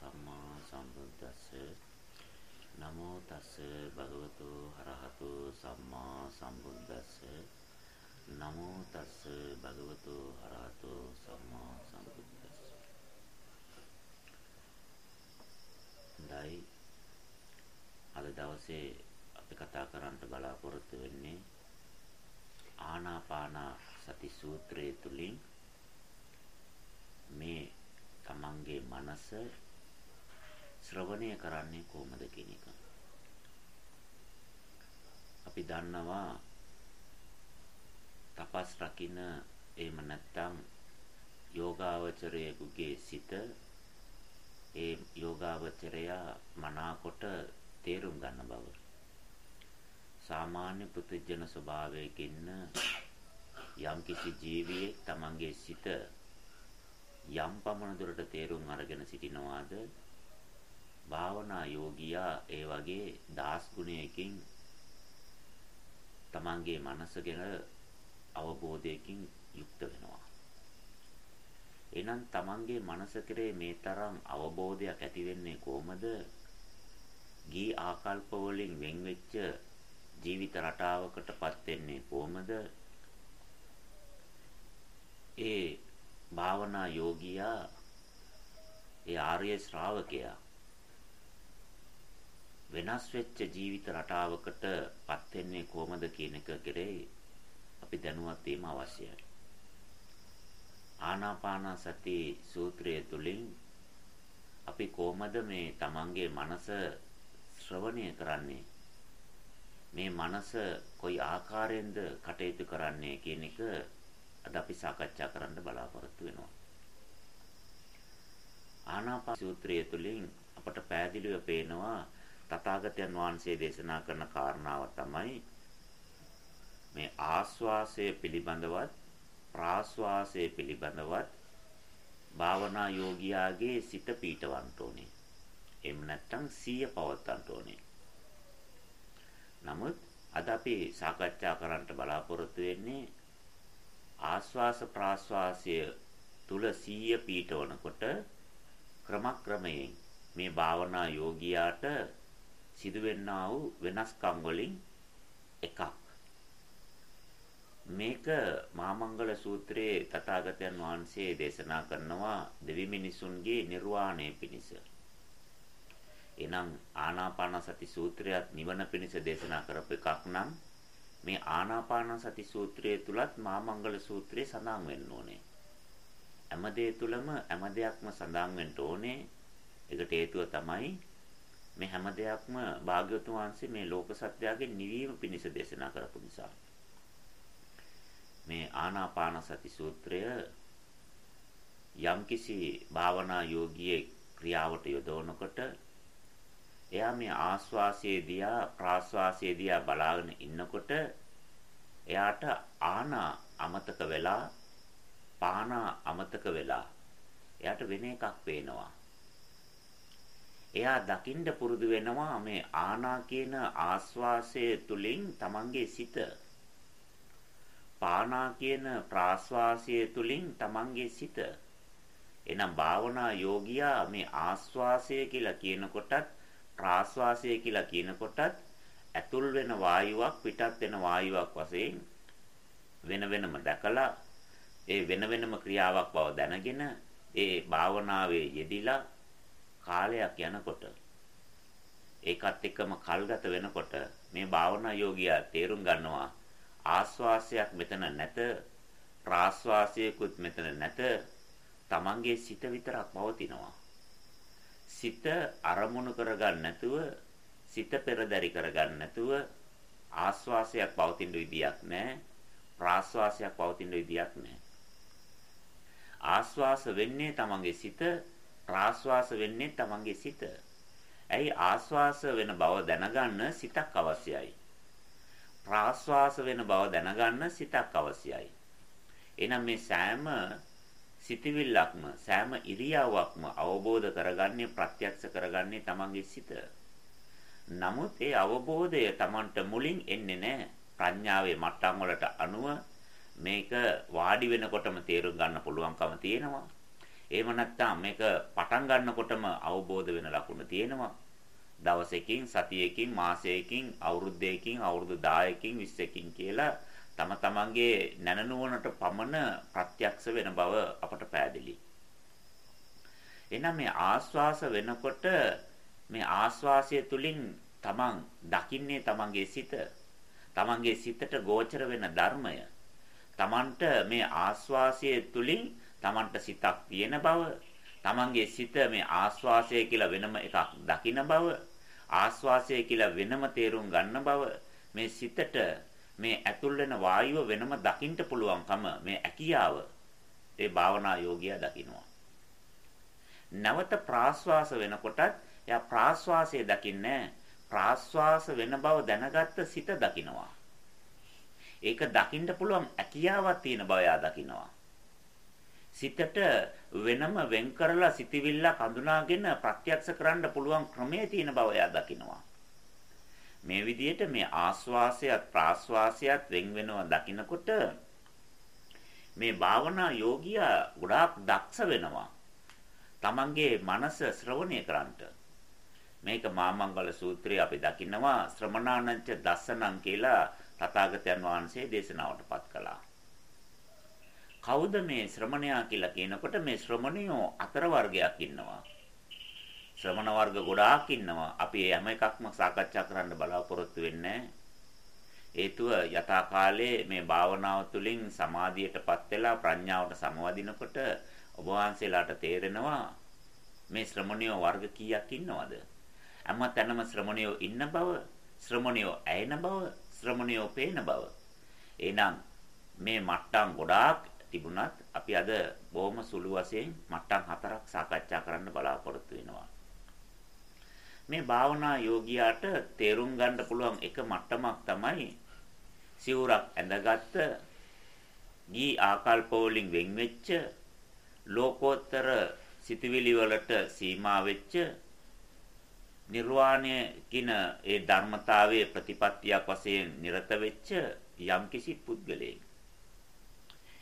සම්මා සම්බුද්දස්ස නමෝ තස්ස භගවතු හරහතු සම්මා සම්බුද්දස්ස නමෝ තස්ස භගවතු හරහතු සම්මා සම්බුද්දස්ස. දයි අද දවසේ අපි කතා කරන්න බලාපොරොත්තු වෙන්නේ ආනාපාන සති සූත්‍රයේ තුලින් මේ තමන්ගේ මනස ශ්‍රවණය කරන්නේ කොහොමද කියන එක. අපි දන්නවා තපස් රකින්න එහෙම නැත්නම් යෝගාවචරයේගේ සිත ඒ යෝගාවචරයා මනාකොට තේරුම් ගන්න බව. සාමාන්‍ය පුදුජන ස්වභාවයකින් යම්කිසි ජීවියෙක් තමන්ගේ සිත යම් පමණ දුරට තේරුම් අරගෙන සිටිනවාද භාවනා යෝගියා ඒ වගේ දාස් ගුණයකින් තමන්ගේ මනස ගැන අවබෝධයකින් යුක්ත වෙනවා. එහෙනම් තමන්ගේ මනස කෙරේ මේ තරම් අවබෝධයක් ඇති වෙන්නේ කොහොමද? ගී ආකල්ප වලින් වෙන් වෙච්ච ජීවිත රටාවකටපත් වෙන්නේ කොහොමද? ඒ භාවනා යෝගියා ඒ ආර්ය ශ්‍රාවකයා වෙනස් වෙච්ච ජීවිත රටාවකටපත් වෙන්නේ කොහොමද කියන එක කෙරෙහි අපි දැනුවත් වීම අවශ්‍යයි. ආනාපාන සති සූත්‍රය තුලින් අපි කොහොමද මේ තමන්ගේ මනස ශ්‍රවණය කරන්නේ මේ මනස කොයි ආකාරයෙන්ද කටයුතු කරන්නේ කියන එක අද අපි සාකච්ඡා කරන්න බලාපොරොත්තු වෙනවා. ආනාපාන සූත්‍රය තුළින් අපට පැහැදිලිව පේනවා තථාගතයන් වහන්සේ දේශනා කරන කාරණාව තමයි මේ ආස්වාසය පිළිබඳවත් ප්‍රාස්වාසය පිළිබඳවත් භාවනා යෝගියාගේ සිත පීඨවන්න ඕනේ. එහෙම නැත්නම් සීය පවත්වන්න ඕනේ. නමුත් අද අපි සාකච්ඡා කරන්න බලාපොරොත්තු වෙන්නේ ආස්වාස ප්‍රාස්වාසය තුල සීය පීඨවනකොට ක්‍රමක්‍රමයෙන් මේ භාවනා යෝගියාට සිදුවෙන්නා වූ වෙනස්කම් වලින් එකක් මේක මාමංගල සූත්‍රයේ තථාගතයන් වහන්සේ දේශනා කරනවා දෙවි මිනිසුන්ගේ නිර්වාණය පිණිස. එනම් ආනාපාන සති සූත්‍රයත් නිවන පිණිස දේශනා කරපු එකක් නම් මේ ආනාපාන සති සූත්‍රයේ තුලත් මාමංගල සූත්‍රයේ සඳහන් වෙන්න ඕනේ. හැම දෙය තුලම හැම දෙයක්ම සඳහන් වෙන්න ඕනේ. ඒකට හේතුව තමයි මේ හැම දෙයක්ම භාග්‍යවතුන් වහන්සේ මේ ලෝක සත්‍යයේ නිවීම පිණිස දේශනා කරපු නිසා. මේ ආනාපාන සති සූත්‍රය යම්කිසි භාවනා යෝගියේ ක්‍රියාවට යොදවනකොට එයා මේ ආස්වාසයේ දිහා ප්‍රාස්වාසයේ දිහා බලාගෙන ඉන්නකොට එයාට ආනා අමතක වෙලා පානා අමතක වෙලා එයාට වෙන එකක් පේනවා. එයා දකින්න පුරුදු වෙනවා මේ ආනා කියන ආස්වාසයේ තුලින් තමන්ගේ සිත. පානා කියන ප්‍රාස්වාසයේ තුලින් තමන්ගේ සිත. එනම් භාවනා යෝගියා මේ ආස්වාසය කියලා කියනකොටත් ප්‍රාශ්වාසය කියලා කියනකොටත් ඇතුල් වෙන වායුවක් පිටත් වෙන වායුවක් වශයෙන් වෙන වෙනම දැකලා ඒ වෙන වෙනම ක්‍රියාවක් බව දැනගෙන ඒ භාවනාවේ යෙදිලා කාලයක් යනකොට ඒකත් එක්කම කල්ගත වෙනකොට මේ භාවනා යෝගියා තේරුම් ගන්නවා ආස්වාසයක් මෙතන නැත ප්‍රාශ්වාසයකුත් මෙතන නැත තමන්ගේ සිත විතරක් පවතිනවා. සිත අරමුණු කරගන්න නැතුව සිත පෙරදරි කරගන්න නැතුව ආස්වාසයක් පවතින විදියක් නැහැ ප්‍රාස්වාසයක් පවතින විදියක් නැහැ. ආස්වාස වෙන්නේ තමන්ගේ සිත ප්‍රාස්වාස වෙන්නේ තමන්ගේ සිත ඇයි ආස්වාස වෙන බව දැනගන්න සිතක් අවශ්‍යයි ප්‍රාස්වාස වෙන බව දැනගන්න සිතක් අවශ්‍යයි එහෙනම් මේ සෑම සිතවිල්ලක්ම සෑම ඉරියාවක්ම අවබෝධ කරගන්නේ ප්‍රත්‍යක්ෂ කරගන්නේ තමන්ගේ සිත. නමුත් ඒ අවබෝධය තමන්ට මුලින් එන්නේ නැහැ. ප්‍රඥාවේ මට්ටම් වලට අනුව මේක වාඩි වෙනකොටම තේරුම් ගන්න පුළුවන්කම තියෙනවා. එහෙම නැත්නම් මේක පටන් ගන්නකොටම අවබෝධ වෙන ලකුණු තියෙනවා. දවසකින්, සතියකින්, මාසයකින්, අවුරුද්දයකින්, අවුරුදු 10කින්, 20කින් කියලා තම තමන්ගේ නැනනුවනට පමණ ප්‍රත්‍යක්ෂ වෙන බව අපට පැහැදිලි. එහෙනම් මේ ආස්වාස වෙනකොට මේ ආස්වාසය තුලින් තමන් දකින්නේ තමන්ගේ සිත. තමන්ගේ සිතට ගෝචර වෙන ධර්මය. තමන්ට මේ ආස්වාසය තුලින් තමන්ට සිතක් තියෙන බව, තමන්ගේ සිත මේ ආස්වාසය කියලා වෙනම එකක් දකින බව, ආස්වාසය කියලා වෙනම තේරුම් ගන්න බව, මේ සිතට මේ ඇතුල් වෙන වායුව වෙනම දකින්න පුළුවන්කම මේ ඇකියාව ඒ භාවනා යෝගියා දකිනවා. නැවත ප්‍රාශ්වාස වෙනකොටත් එයා ප්‍රාශ්වාසය දකින්නේ ප්‍රාශ්වාස වෙන බව දැනගත්ත සිත දකිනවා. ඒක දකින්න පුළුවන් ඇකියාවක් තියෙන බව එයා දකිනවා. සිතට වෙනම වෙන් කරලා සිතවිල්ල කඳුනාගෙන ප්‍රත්‍යක්ෂ කරන්න පුළුවන් ක්‍රමයේ තියෙන බව එයා දකිනවා. මේ විදිහට මේ ආස්වාසයත් ප්‍රාස්වාසයත් වෙන් වෙනවා දකිනකොට මේ භාවනා යෝගියා ගොඩාක් දක්ෂ වෙනවා. තමන්ගේ මනස ශ්‍රවණය කරන්නට. මේක මාමංගල සූත්‍රයේ අපි දකිනවා ශ්‍රමණානංච දස්සනං කියලා තථාගතයන් වහන්සේ දේශනාවටපත් කළා. කවුද මේ ශ්‍රමණයා කියලා කියනකොට මේ ශ්‍රමණයෝ අතර වර්ගයක් ඉන්නවා. ශ්‍රමණ වර්ග ගොඩාක් ඉන්නවා. අපි හැම එකක්ම සාකච්ඡා කරන්න බලාපොරොත්තු වෙන්නේ හේතුව යථා කාලයේ මේ භාවනාව තුළින් සමාධියටපත් වෙලා ප්‍රඥාවට සමවදිනකොට ඔබ වහන්සේලාට තේරෙනවා මේ ශ්‍රමණියෝ වර්ග කීයක් ඉන්නවද? හැම තැනම ශ්‍රමණියෝ ඉන්න බව, ශ්‍රමණියෝ ඇයෙන බව, ශ්‍රමණියෝ පේන බව. එහෙනම් මේ මට්ටම් ගොඩාක් තිබුණත් අපි අද බොහොම සුළු වශයෙන් මට්ටම් හතරක් සාකච්ඡා කරන්න බලාපොරොත්තු වෙනවා. මේ භාවනා යෝගියාට තේරුම් ගන්න පුළුවන් එක මට්ටමක් තමයි සිවුරක් ඇඳගත්ත ගී ආකල්ප වලින් වෙන් වෙච්ච ලෝකෝත්තර සිතවිලි වලට සීමා වෙච්ච නිර්වාණය කින ඒ ධර්මතාවයේ ප්‍රතිපත්තියක් වශයෙන් නිරත වෙච්ච යම්කිසි පුද්ගලයෙක්.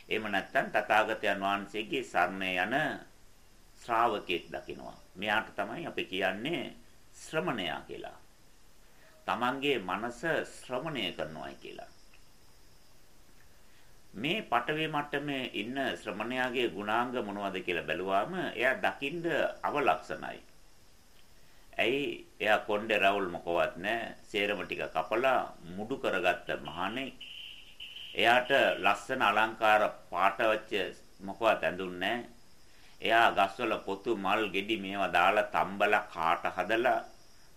එහෙම නැත්නම් තථාගතයන් වහන්සේගේ සරණ යන ශ්‍රාවකෙක් දකිනවා. මෙයාට තමයි අපි කියන්නේ ශ්‍රමණයා කියලා. තමන්ගේ මනස ශ්‍රවණය කරනවායි කියලා. මේ පටවේ මට්ටමේ ඉන්න ශ්‍රමණයාගේ ගුණාංග මොනවද කියලා බැලුවාම එයා දකින්න අවලක්ෂණයි. ඇයි එයා කොණ්ඩේ රවුල් මොකවත් නැහැ. සේරම ටික කපලා මුඩු කරගත්ත මහණෙක්. එයාට ලස්සන අලංකාර පාට වච්ච මොකවත් ඇඳුන්නේ නැහැ. එයා ගස්වල පොතු මල් ගෙඩි මේවා දාලා තම්බලා කාට හදලා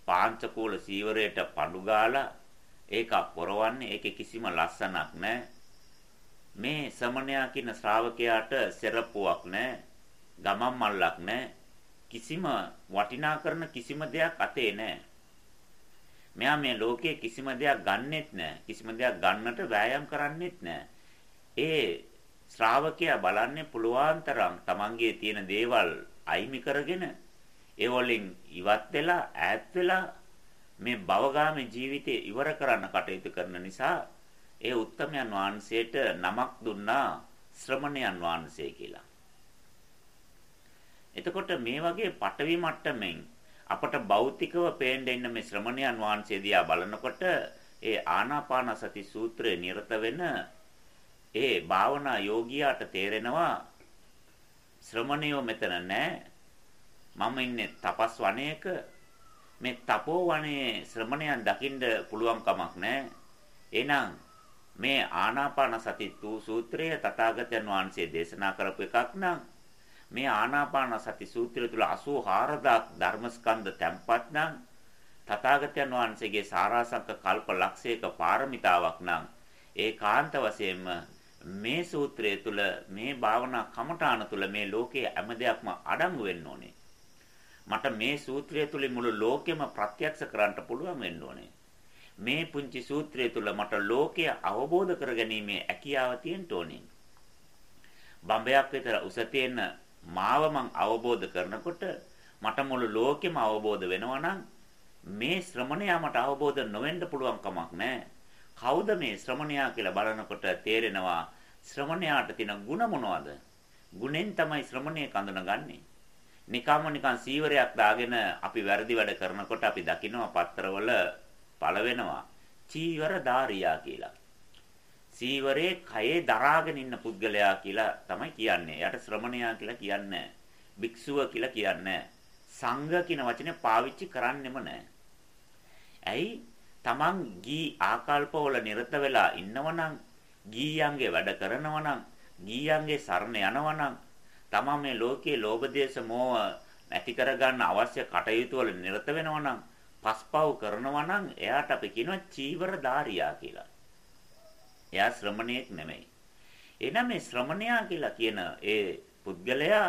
පාංචකූල සීවරයට පඳු ගාලා ඒක පොරවන්නේ ඒකේ කිසිම ලස්සනක් නැහැ. මේ සමණයා කියන ශ්‍රාවකයාට සෙරප්පුවක් නැහැ. ගමන් මල්ලක් නැහැ. කිසිම වටිනා කරන කිසිම දෙයක් අතේ නැහැ. මෙයා මේ ලෝකයේ කිසිම දෙයක් ගන්නෙත් නැහැ. කිසිම දෙයක් ගන්නට වෑයම් කරන්නෙත් නැහැ. ඒ ශ්‍රාවකයා බලන්නේ පුළුවන් තරම් තමන්ගේ තියෙන දේවල් අයිමි කරගෙන ඒ වලින් ඉවත් වෙලා ඈත් වෙලා මේ භවගාමී ජීවිතය ඉවර කරන්න කටයුතු කරන නිසා ඒ උත්තමයන් වහන්සේට නමක් දුන්නා ශ්‍රමණයන් වහන්සේ කියලා. එතකොට මේ වගේ පටවි මට්ටමින් අපට භෞතිකව පේන්න ඉන්න මේ ශ්‍රමණයන් වහන්සේ දිහා බලනකොට ඒ ආනාපාන සති සූත්‍රයේ නිරත වෙන ඒ භාවනා යෝගියාට තේරෙනවා ශ්‍රමණයෝ මෙතන නැහැ. මම ඉන්නේ තපස් වනයේක. මේ තපෝ වනයේ ශ්‍රමණයන් දකින්න පුළුවන් කමක් නැහැ. එහෙනම් මේ ආනාපාන සති සූත්‍රය තථාගතයන් වහන්සේ දේශනා කරපු එකක් නම් මේ ආනාපාන සති සූත්‍රය තුල 84000 ධර්මස්කන්ධ තැම්පත් නම් තථාගතයන් වහන්සේගේ සාරාංශක කල්ප ලක්ෂයක පාරමිතාවක් නම් ඒකාන්ත වශයෙන්ම මේ සූත්‍රය තුල මේ භාවනා කමඨාන තුල මේ ලෝකයේ හැම දෙයක්ම අඩංගු වෙන්න ඕනේ. මට මේ සූත්‍රය තුලින් මුළු ලෝකෙම ප්‍රත්‍යක්ෂ කරන්න පුළුවන් වෙන්න ඕනේ. මේ පුංචි සූත්‍රය තුල මට ලෝකය අවබෝධ කරගැනීමේ හැකියාව තියෙන්න ඕනේ. බම්බයක් විතර උස තියෙන මාව මං අවබෝධ කරනකොට මට මුළු ලෝකෙම අවබෝධ වෙනවා මේ ශ්‍රමණයා මට අවබෝධ නොවෙන්න පුළුවන් කමක් නැහැ. කවුද මේ ශ්‍රමණයා කියලා බලනකොට තේරෙනවා ශ්‍රමණයාට තියෙන ಗುಣ මොනවද? ගුණෙන් තමයි ශ්‍රමණේ කඳුනගන්නේ. නිකම්ම නිකන් සීවරයක් දාගෙන අපි වැරදි වැඩ කරනකොට අපි දකිනවා පත්තරවල පළ වෙනවා. චීවර ධාරියා කියලා. සීවරේ කයේ දරාගෙන ඉන්න පුද්ගලයා කියලා තමයි කියන්නේ. එයාට ශ්‍රමණයා කියලා කියන්නේ භික්ෂුව කියලා කියන්නේ සංඝ කියන වචනේ පාවිච්චි කරන්නෙම නැහැ. ඇයි? Taman ගී ආකල්පවල නිරත වෙලා ඉන්නවනම් ගීයන්ගේ වැඩ කරනවනම් ගීයන්ගේ සරණ යනවනම් තමන් මේ ලෝකයේ ලෝභ දේශ මොහ නැති කරගන්න අවශ්‍ය කටයුතු වල නිරත වෙනවනම් පස්පව් කරනවනම් එයාට අපි කියනවා චීවරධාරියා කියලා. එයා ශ්‍රමණයෙක් නෙමෙයි. එනනම් මේ ශ්‍රමණයා කියලා කියන ඒ පුද්ගලයා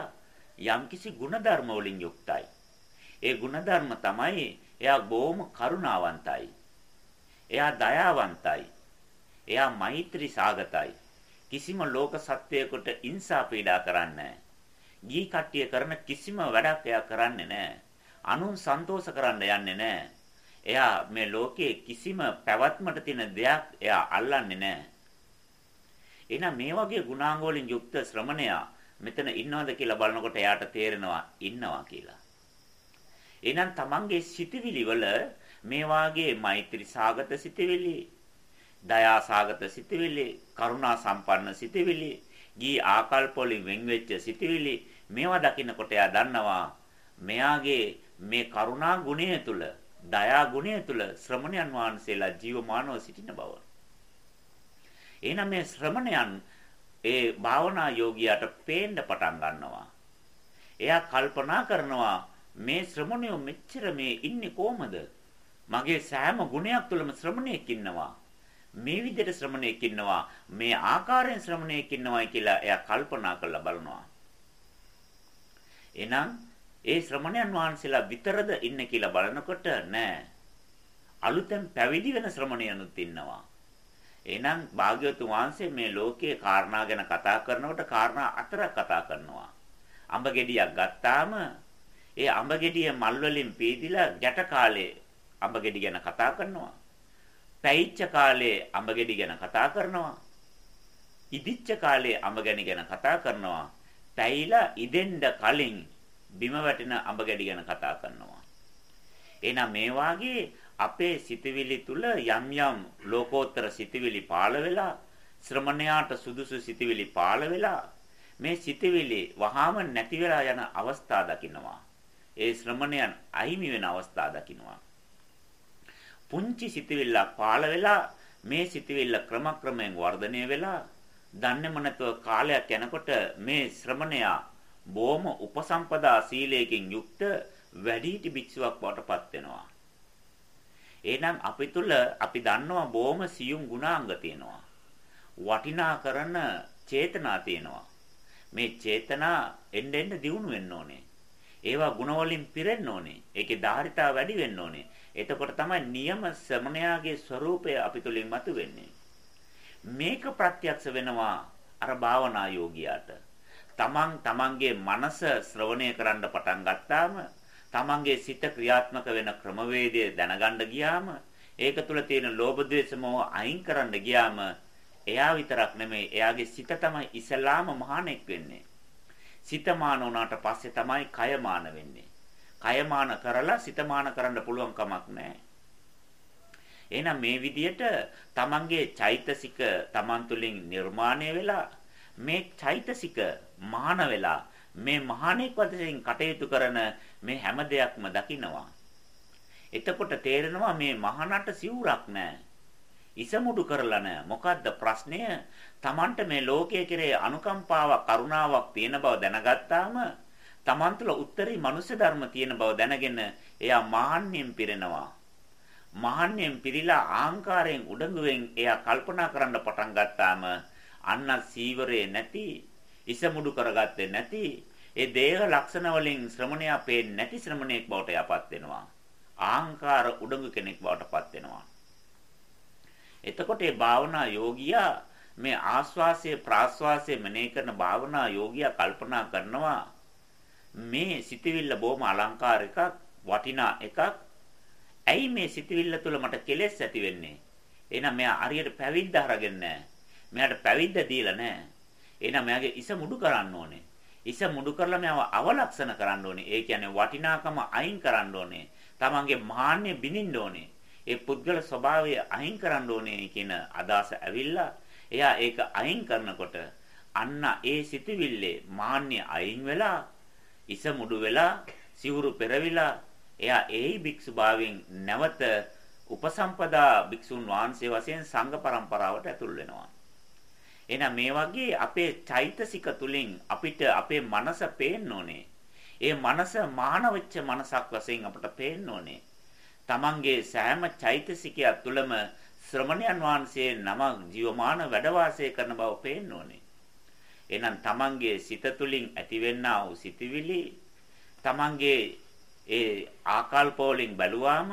යම්කිසි ಗುಣධර්ම වලින් යුක්තයි. ඒ ಗುಣධර්ම තමයි එයා බොහොම කරුණාවන්තයි. එයා දයාවන්තයි. එයා මෛත්‍රී සාගතයි. කිසිම ලෝක සත්වයකට ඉන්සා පීඩා කරන්නේ නැහැ. ගී කට්ටිය කරන කිසිම වැඩක් එයා කරන්නේ නැහැ. අනුන් සන්තෝෂ කරන්න යන්නේ නැහැ. එයා මේ ලෝකයේ කිසිම පැවැත්මට තියෙන දෙයක් එයා අල්ලන්නේ නැහැ. එහෙනම් මේ වගේ ගුණාංග වලින් යුක්ත ශ්‍රමණයා මෙතන ඉන්නවද කියලා බලනකොට එයාට තේරෙනවා ඉන්නවා කියලා. එහෙනම් තමන්ගේ සිතවිලි වල මේ වාගේ මෛත්‍රී සාගත සිතවිලි, දයා සාගත සිතවිලි, කරුණා සම්පන්න සිතවිලි, ගී ආකල්ප වලින් වෙන් වෙච්ච සිතවිලි මේවා දකින්නකොට එයා දන්නවා මෙයාගේ මේ කරුණා ගුණය තුල, දයා ගුණය තුල ශ්‍රමණයන් වහන්සේලා ජීවමානව සිටින බව. එහෙනම් මේ ශ්‍රමණයන් ඒ භාවනා යෝගියාට පේන්න පටන් ගන්නවා. එයා කල්පනා කරනවා මේ ශ්‍රමණයෝ මෙච්චර මේ ඉන්නේ කොහමද? මගේ සෑම ගුණයක් තුළම ශ්‍රමණයෙක් ඉන්නවා. මේ විදිහට ශ්‍රමණයෙක් ඉන්නවා. මේ ආකාරයෙන් ශ්‍රමණයෙක් ඉන්නවායි කියලා එයා කල්පනා කරලා බලනවා. එහෙනම් ඒ ශ්‍රමණයන් වහන්සේලා විතරද ඉන්නේ කියලා බලනකොට නෑ. අලුතෙන් පැවිදි වෙන ශ්‍රමණයනුත් ඉන්නවා. එහෙනම් භාග්‍යවතුන් වහන්සේ මේ ලෝකයේ කාරණා ගැන කතා කරනකොට කාරණා හතරක් කතා කරනවා. අඹ ගෙඩියක් ගත්තාම ඒ අඹ ගෙඩිය මල් වලින් පීදිලා ගැට කාලේ අඹ ගෙඩි ගැන කතා කරනවා. පැයිච්ච කාලේ අඹ ගෙඩි ගැන කතා කරනවා. ඉදිච්ච කාලේ අඹ ගැනි ගැන කතා කරනවා. පැයිලා ඉදෙන්න කලින් බිම වැටෙන අඹ ගෙඩි ගැන කතා කරනවා. එහෙනම් මේ වාගේ අපේ සිතවිලි තුල යම් යම් ලෝකෝත්තර සිතවිලි පාළ වෙලා ශ්‍රමණයාට සුදුසු සිතවිලි පාළ වෙලා මේ සිතවිලි වහාම නැති වෙලා යන අවස්ථා දකින්නවා. ඒ ශ්‍රමණයන් අහිමි වෙන අවස්ථා දකින්නවා. පුංචි සිතවිල්ල පාළ වෙලා මේ සිතවිල්ල ක්‍රමක්‍රමයෙන් වර්ධනය වෙලා දන්නේම නැතුව කාලයක් යනකොට මේ ශ්‍රමණයා බොහොම උපසම්පදා සීලයකින් යුක්ත වැඩිහිටි භික්ෂුවක් බවට පත් වෙනවා. එහෙනම් අපි තුල අපි දන්නවා බොහොම සියුම් ගුණාංග තියෙනවා. වටිනා කරන චේතනා තියෙනවා. මේ චේතනා එන්න එන්න දියුණු වෙන්න ඕනේ. ඒවා ಗುಣ වලින් පිරෙන්න ඕනේ. ඒකේ ධාරිතාව වැඩි වෙන්න ඕනේ. එතකොට තමයි නියම ශ්‍රමණයාගේ ස්වરૂපය අපි තුලින් මතුවෙන්නේ. මේක ප්‍රත්‍යක්ෂ වෙනවා අර භාවනා යෝගියාට. තමන් තමන්ගේ මනස ශ්‍රවණය කරන්න පටන් ගත්තාම තමන්ගේ සිත ක්‍රියාත්මක වෙන ක්‍රමවේදය දැනගන්න ගියාම ඒක තුල තියෙන ලෝභ ද්වේෂ මොහ අයින් කරන්න ගියාම එයා විතරක් නෙමෙයි එයාගේ සිත තමයි ඉස්ලාම මහානෙක් වෙන්නේ. සිත මාන වුණාට පස්සේ තමයි කය මාන වෙන්නේ. කය මාන කරලා සිත මාන කරන්න පුළුවන් කමක් නැහැ. එහෙනම් මේ විදියට තමන්ගේ චෛතසික තමන් තුළින් නිර්මාණය වෙලා මේ චෛතසික මාන වෙලා මේ මහානෙක් වශයෙන් කටයුතු කරන මේ හැම දෙයක්ම දකිනවා. එතකොට තේරෙනවා මේ මහානට සිවුරක් නැහැ. ඉසමුඩු කරලා නැහැ. මොකද්ද ප්‍රශ්නය? Tamanට මේ ලෝකයේ කෙරේ අනුකම්පාවක් කරුණාවක් තියෙන බව දැනගත්තාම Taman තුළ උත්තරී මනුෂ්‍ය ධර්ම තියෙන බව දැනගෙන එයා මහාන්‍යයෙන් පිරෙනවා. මහාන්‍යයෙන් පිරීලා ආංකාරයෙන් උඩඟුවෙන් එයා කල්පනා කරන්න පටන් ගත්තාම අන්න සීවරේ නැති ඉසමුඩු කරගත්තේ නැති ඒ දේහ ලක්ෂණ වලින් ශ්‍රමණයා පේන්නේ නැති ශ්‍රමණයෙක් බවට යපත් වෙනවා. ආහංකාර උඩඟු කෙනෙක් බවට පත් වෙනවා. එතකොට මේ භාවනා යෝගියා මේ ආස්වාසය ප්‍රාස්වාසය මෙනෙහි කරන භාවනා යෝගියා කල්පනා කරනවා මේ සිතවිල්ල බොහොම අලංකාර එකක් වටිනා එකක් ඇයි මේ සිතවිල්ල තුල මට කෙලෙස් ඇති වෙන්නේ එහෙනම් මෙයා හරියට පැවිද්ද අරගෙන නැහැ මෙයාට පැවිද්ද දීලා නැහැ එහෙනම් මෙයාගේ ඉස මුඩු කරන්න ඕනේ. ඉස මුඩු කරලා මේව අවලක්ෂණ කරන්න ඕනේ. ඒ කියන්නේ වටිනාකම අයින් කරන්න ඕනේ. තමන්ගේ මාන්නය බිනින්න ඕනේ. ඒ පුද්ගල ස්වභාවය අයින් කරන්න ඕනේ කියන අදහස ඇවිල්ලා එයා ඒක අයින් කරනකොට අන්න ඒ සිතුවිල්ලේ මාන්නය අයින් වෙලා ඉස මුඩු වෙලා සිවුරු පෙරවිලා එයා ඒයි භික්ෂුභාවයෙන් නැවත උපසම්පදා භික්ෂුන් වහන්සේ වශයෙන් සංඝ પરම්පරාවට ඇතුල් වෙනවා. එහෙනම් මේ වගේ අපේ චෛතසික තුලින් අපිට අපේ මනස පේන්න ඕනේ. ඒ මනස මානවෙච්ච මනසක් වශයෙන් අපට පේන්න ඕනේ. තමන්ගේ සෑම චෛතසිකයක් තුළම ශ්‍රමණයන් වහන්සේ නම ජීවමාන වැඩ කරන බව පේන්න ඕනේ. එහෙනම් තමන්ගේ සිත තුළින් ඇතිවෙනා වූ සිතවිලි තමන්ගේ ඒ ආකල්ප වලින් බැලුවාම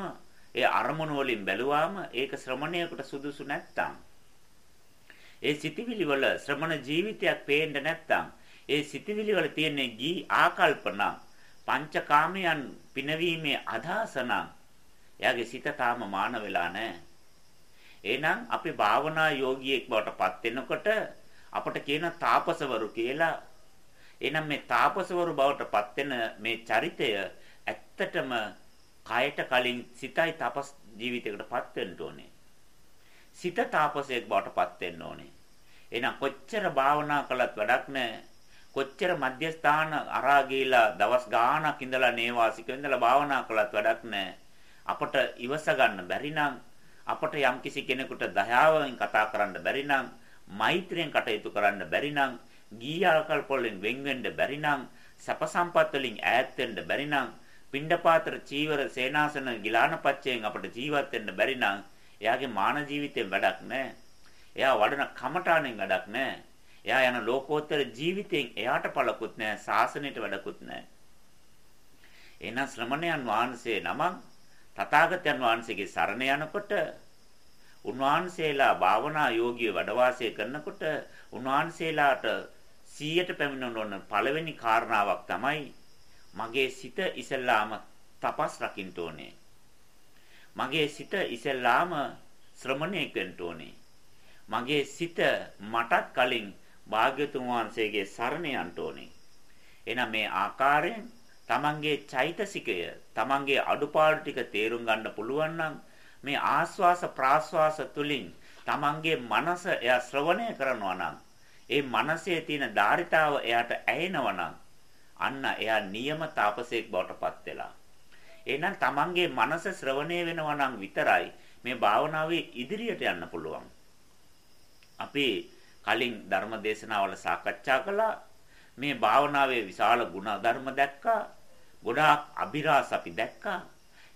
ඒ අරමුණු වලින් බැලුවාම ඒක ශ්‍රමණයෙකුට සුදුසු නැත්තම් ඒ සිතවිලි වල ශ්‍රමණ ජීවිතයක් පේන්න නැත්තම් ඒ සිතවිලි වල තියෙන ගී ආකල්පන පංචකාමයන් පිනවීමේ අදහස නම් එයාගේ සිත තාම මාන වෙලා නැහැ. එහෙනම් අපි භාවනා යෝගියෙක් බවට පත් වෙනකොට අපට කියන තාපසවරු කියලා එහෙනම් මේ තාපසවරු බවට පත් වෙන මේ චරිතය ඇත්තටම කයට කලින් සිතයි තපස් ජීවිතයකට පත් වෙන්න ඕනේ. සිත තාපසයෙක් බවට පත් වෙන්න ඕනේ. එහෙනම් කොච්චර භාවනා කළත් වැඩක් නැහැ. කොච්චර මධ්‍යස්ථාන අරා ගිහිලා දවස් ගාණක් ඉඳලා නේවාසික ඉඳලා භාවනා කළත් වැඩක් නැහැ. අපට ඉවස ගන්න බැරි නම් අපට යම්කිසි කෙනෙකුට දයාවෙන් කතා කරන්න බැරි නම් මෛත්‍රියෙන් කටයුතු කරන්න බැරි නම් ගීයාකල් පොලෙන් වෙන් වෙන්න බැරි නම් සැප සම්පත් වලින් ඈත් වෙන්න බැරි නම් පිණ්ඩපාතර චීවර සේනාසන ගිලානපච්චයෙන් අපට ජීවත් වෙන්න බැරි නම් එයාගේ මාන ජීවිතේ වැඩක් නැහැ. එයා වඩන කමඨාණෙන් වැඩක් නැහැ. එයා යන ලෝකෝත්තර ජීවිතෙන් එයාට පළකුත් නැහැ, සාසනයට වැඩකුත් නැහැ. එහෙනම් ශ්‍රමණයන් වහන්සේ නමක් තථාගතයන් වහන්සේගේ සරණ යනකොට උන්වහන්සේලා භාවනා යෝගිය වැඩ කරනකොට උන්වහන්සේලාට 100ට පැමිණෙන ඕන පළවෙනි කාරණාවක් තමයි මගේ සිත ඉසල්ලාම තපස් රකින්න ඕනේ. මගේ සිත ඉසල්ලාම ශ්‍රමණයෙක් වෙන්න ඕනේ. මගේ සිත මටත් කලින් භාග්‍යතුන් වහන්සේගේ සරණ යන්න ඕනේ. එහෙනම් මේ ආකාරයෙන් තමන්ගේ චෛතසිකය තමන්ගේ අඩුපාඩු ටික තේරුම් ගන්න පුළුවන් නම් මේ ආස්වාස ප්‍රාස්වාස තුලින් තමන්ගේ මනස එයා ශ්‍රවණය කරනවා නම් ඒ මනසේ තියෙන ධාරිතාව එයාට ඇහෙනවා නම් අන්න එයා නියම තාපසයෙක් බවට පත් වෙලා එහෙනම් තමන්ගේ මනස ශ්‍රවණය වෙනවා නම් විතරයි මේ භාවනාවේ ඉදිරියට යන්න පුළුවන් අපි කලින් ධර්ම දේශනාවල සාකච්ඡා කළා මේ භාවනාවේ විශාල ගුණ ධර්ම දැක්කා ගොඩාක් අභිරහස් අපි දැක්කා.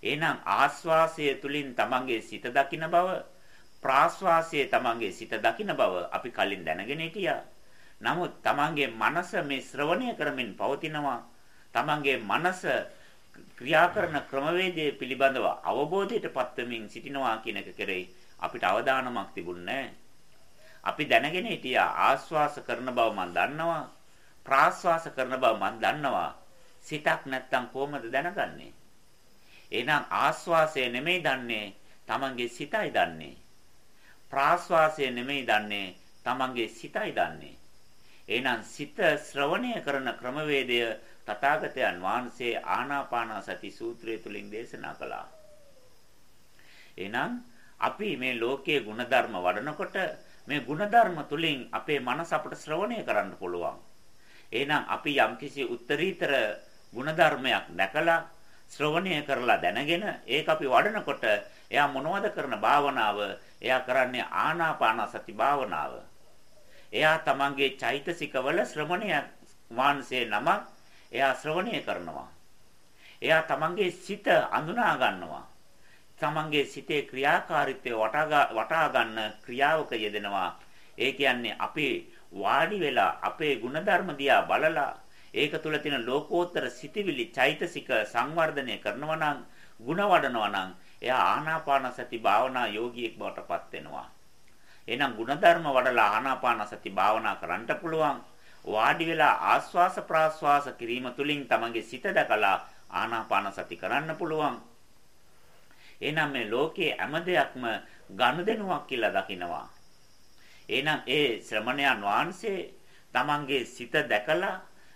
එහෙනම් ආස්වාසය තුලින් තමන්ගේ සිත දකින බව ප්‍රාස්වාසයේ තමන්ගේ සිත දකින බව අපි කලින් දැනගෙන හිටියා. නමුත් තමන්ගේ මනස මේ ශ්‍රවණය කරමින් පවතිනවා. තමන්ගේ මනස ක්‍රියා කරන ක්‍රමවේදය පිළිබඳව අවබෝධයට පත්වමින් සිටිනවා කියන එක කෙරෙහි අපිට අවධානමක් තිබුණේ අපි දැනගෙන හිටියා ආස්වාස කරන බව මම දන්නවා ප්‍රාස්වාස කරන බව මම දන්නවා සිතක් නැත්තම් කොහොමද දැනගන්නේ? එහෙනම් ආස්වාසය නෙමෙයි දන්නේ, Tamange සිතයි දන්නේ. ප්‍රාස්වාසය නෙමෙයි දන්නේ, Tamange සිතයි දන්නේ. එහෙනම් සිත ශ්‍රවණය කරන ක්‍රමවේදය තථාගතයන් වහන්සේ ආනාපානසති සූත්‍රය තුලින් දේශනා කළා. එහෙනම් අපි මේ ලෝකයේ ಗುಣධර්ම වඩනකොට මේ ಗುಣධර්ම තුලින් අපේ මනස අපට ශ්‍රවණය කරන්න පුළුවන්. එහෙනම් අපි යම්කිසි උත්තරීතර ಗುಣධර්මයක් දැකලා ශ්‍රවණය කරලා දැනගෙන ඒක අපි වඩනකොට එයා මොනවද කරන භාවනාව? එයා කරන්නේ ආනාපානසති භාවනාව. එයා තමන්ගේ චෛතසිකවල ශ්‍රමණය වහන්සේ නමක් එයා ශ්‍රවණය කරනවා. එයා තමන්ගේ සිත අඳුනා ගන්නවා. තමන්ගේ සිතේ ක්‍රියාකාරීත්වය වටා ගන්න ක්‍රියාවක යෙදෙනවා. ඒ කියන්නේ අපේ වාඩි වෙලා අපේ ಗುಣධර්ම දිහා බලලා ඒක තුළ තියෙන ලෝකෝත්තර සිතිවිලි චෛතසික සංවර්ධනය කරනවා නම් ಗುಣ වඩනවා නම් එයා ආනාපාන සති භාවනා යෝගියෙක් බවට පත් වෙනවා. එහෙනම් ಗುಣධර්ම වඩලා ආනාපාන සති භාවනා කරන්න පුළුවන්. වාඩි වෙලා ආස්වාස ප්‍රාස්වාස කිරීම තුළින් තමගේ සිත දැකලා ආනාපාන සති කරන්න පුළුවන්. එහෙනම් මේ ලෝකයේ හැම දෙයක්ම ගනුදෙනුවක් කියලා දකිනවා. එහෙනම් ඒ ශ්‍රමණයන් වහන්සේ තමන්ගේ සිත දැකලා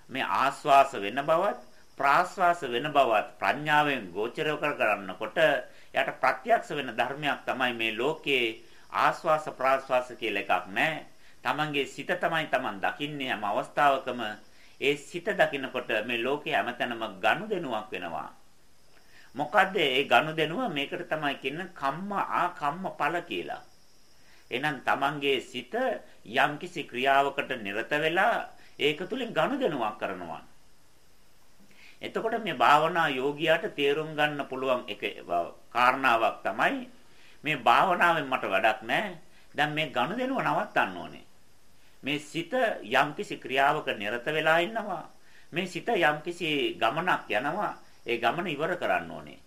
මේ ආස්වාස වෙන බවත් ප්‍රාස්වාස වෙන බවත් ප්‍රඥාවෙන් ගෝචර කර ගන්නකොට යාට ප්‍රත්‍යක්ෂ වෙන ධර්මයක් තමයි මේ ලෝකයේ ආස්වාස ප්‍රාස්වාස කියලා එකක් නැහැ. Tamange සිත තමයි Taman දකින්නේ හැම අවස්ථාවකම ඒ සිත දකිනකොට මේ ලෝකේ හැමතැනම ගනුදෙනුවක් වෙනවා. මොකද්ද ඒ ගනුදෙනුව මේකට තමයි කියන්නේ කම්ම ආ කම්ම ඵල කියලා. එහෙනම් Tamange සිත යම්කිසි ක්‍රියාවකට නිරත වෙලා ඒක තුලින් ගනුදෙනුවක් කරනවා. එතකොට මේ භාවනා යෝගියාට තේරුම් ගන්න පුළුවන් එක කාරණාවක් තමයි මේ භාවනාවෙන් මට වැඩක් නැහැ. දැන් මේ ගනුදෙනුව නවත්තන්න ඕනේ. මේ සිත යම්කිසි ක්‍රියාවක නිරත වෙලා ඉන්නවා. මේ සිත යම්කිසි ගමනක් යනවා. ඒ ගමන ඉවර කරන්න ඕනේ.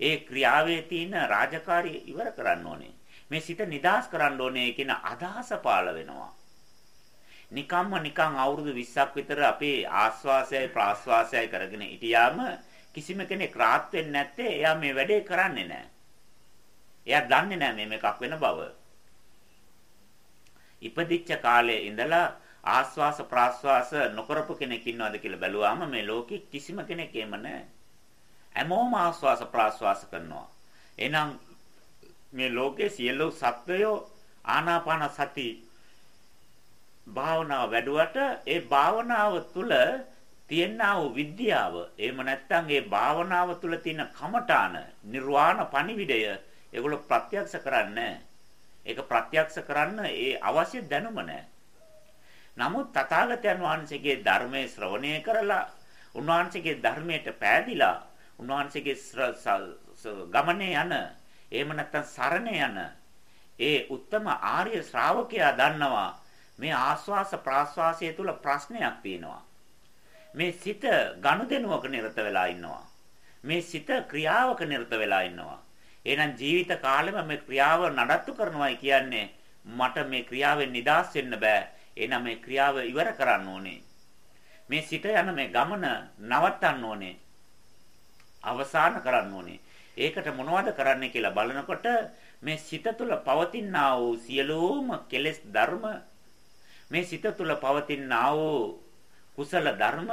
ඒ ක්‍රියාවේ තියෙන රාජකාරිය ඉවර කරන්න ඕනේ. මේ සිත නිදාස් කරන්න ඕනේ කියන අදහස පාළ වෙනවා. නිකම්ම නිකං අවුරුදු 20ක් විතර අපේ ආස්වාසයයි ප්‍රාස්වාසයයි කරගෙන හිටියාම කිසිම කෙනෙක් රාත් වෙන්නේ නැත්තේ එයා මේ වැඩේ කරන්නේ නැහැ. එයා දන්නේ නැහැ මේ මේකක් වෙන බව. ඉපදිච්ච කාලේ ඉඳලා ආස්වාස ප්‍රාස්වාස නොකරපු කෙනෙක් ඉන්නවද කියලා බැලුවාම මේ ලෝකෙ කිසිම කෙනෙක් එහෙම නැහැ. හැමෝම ආස්වාස ප්‍රාස්වාස කරනවා. එහෙනම් මේ ලෝකේ සියලු සත්වයෝ ආනාපාන සති භාවනාව වැඩුවට ඒ භාවනාව තුළ තියෙනා වූ විද්‍යාව එහෙම නැත්නම් ඒ භාවනාව තුළ තියෙන කමඨාන නිර්වාණ පණිවිඩය ඒගොල්ලෝ ප්‍රත්‍යක්ෂ කරන්නේ ඒක ප්‍රත්‍යක්ෂ කරන්න ඒ අවශ්‍ය දැනුම නැහැ. නමුත් තථාගතයන් වහන්සේගේ ධර්මයේ ශ්‍රවණය කරලා උන්වහන්සේගේ ධර්මයට පෑදිලා උන්වහන්සේගේ ගමනේ යන එහෙම නැත්නම් සරණ යන ඒ උත්තම ආර්ය ශ්‍රාවකයා දන්නවා මේ ආස්වාස ප්‍රාස්වාසය තුල ප්‍රශ්නයක් තියෙනවා. මේ සිත ගනුදෙනුවක නිරත වෙලා ඉන්නවා. මේ සිත ක්‍රියාවක නිරත වෙලා ඉන්නවා. එහෙනම් ජීවිත කාලෙම මේ ක්‍රියාව නඩත්තු කරනවායි කියන්නේ මට මේ ක්‍රියාවෙන් නිදහස් වෙන්න බෑ. එහෙනම් මේ ක්‍රියාව ඉවර කරන්න ඕනේ. මේ සිත යන මේ ගමන නවත්තන්න ඕනේ. අවසන් කරන්න ඕනේ. ඒකට මොනවද කරන්න කියලා බලනකොට මේ සිත තුළ පවතිනා වූ සියලුම කෙලෙස් ධර්ම මේ සිත තුළ පවතිනා වූ කුසල ධර්ම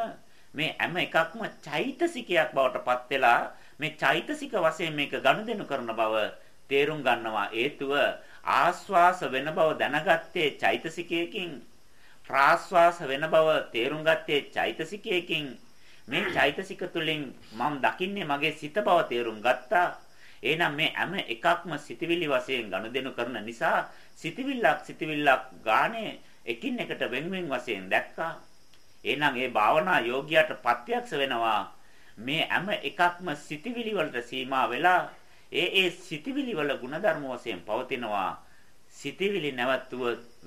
මේ හැම එකක්ම චෛතසිකයක් බවට පත් වෙලා මේ චෛතසික වශයෙන් මේක ගනුදෙනු කරන බව තේරුම් ගන්නවා හේතුව ආස්වාස වෙන බව දැනගත්තේ චෛතසිකයකින්. ප්‍රාස්වාස වෙන බව තේරුම් ගත්තේ චෛතසිකයකින්. මේ චෛතසික තුලින් මම දකින්නේ මගේ සිත බව තේරුම් ගත්තා. එහෙනම් මේ හැම එකක්ම සිතවිලි වශයෙන් ගනුදෙනු කරන නිසා සිතවිල්ලක් සිතවිල්ලක් ගානේ එකින් එකට වෙන්වෙන් වශයෙන් දැක්කා. එහෙනම් ඒ භාවනා යෝගියාට ප්‍රත්‍යක්ෂ වෙනවා මේ හැම එකක්ම සිටිවිලි වලට සීමා වෙලා ඒ ඒ සිටිවිලි වල ಗುಣධර්ම වශයෙන් පවතිනවා. සිටිවිලි නැවතුව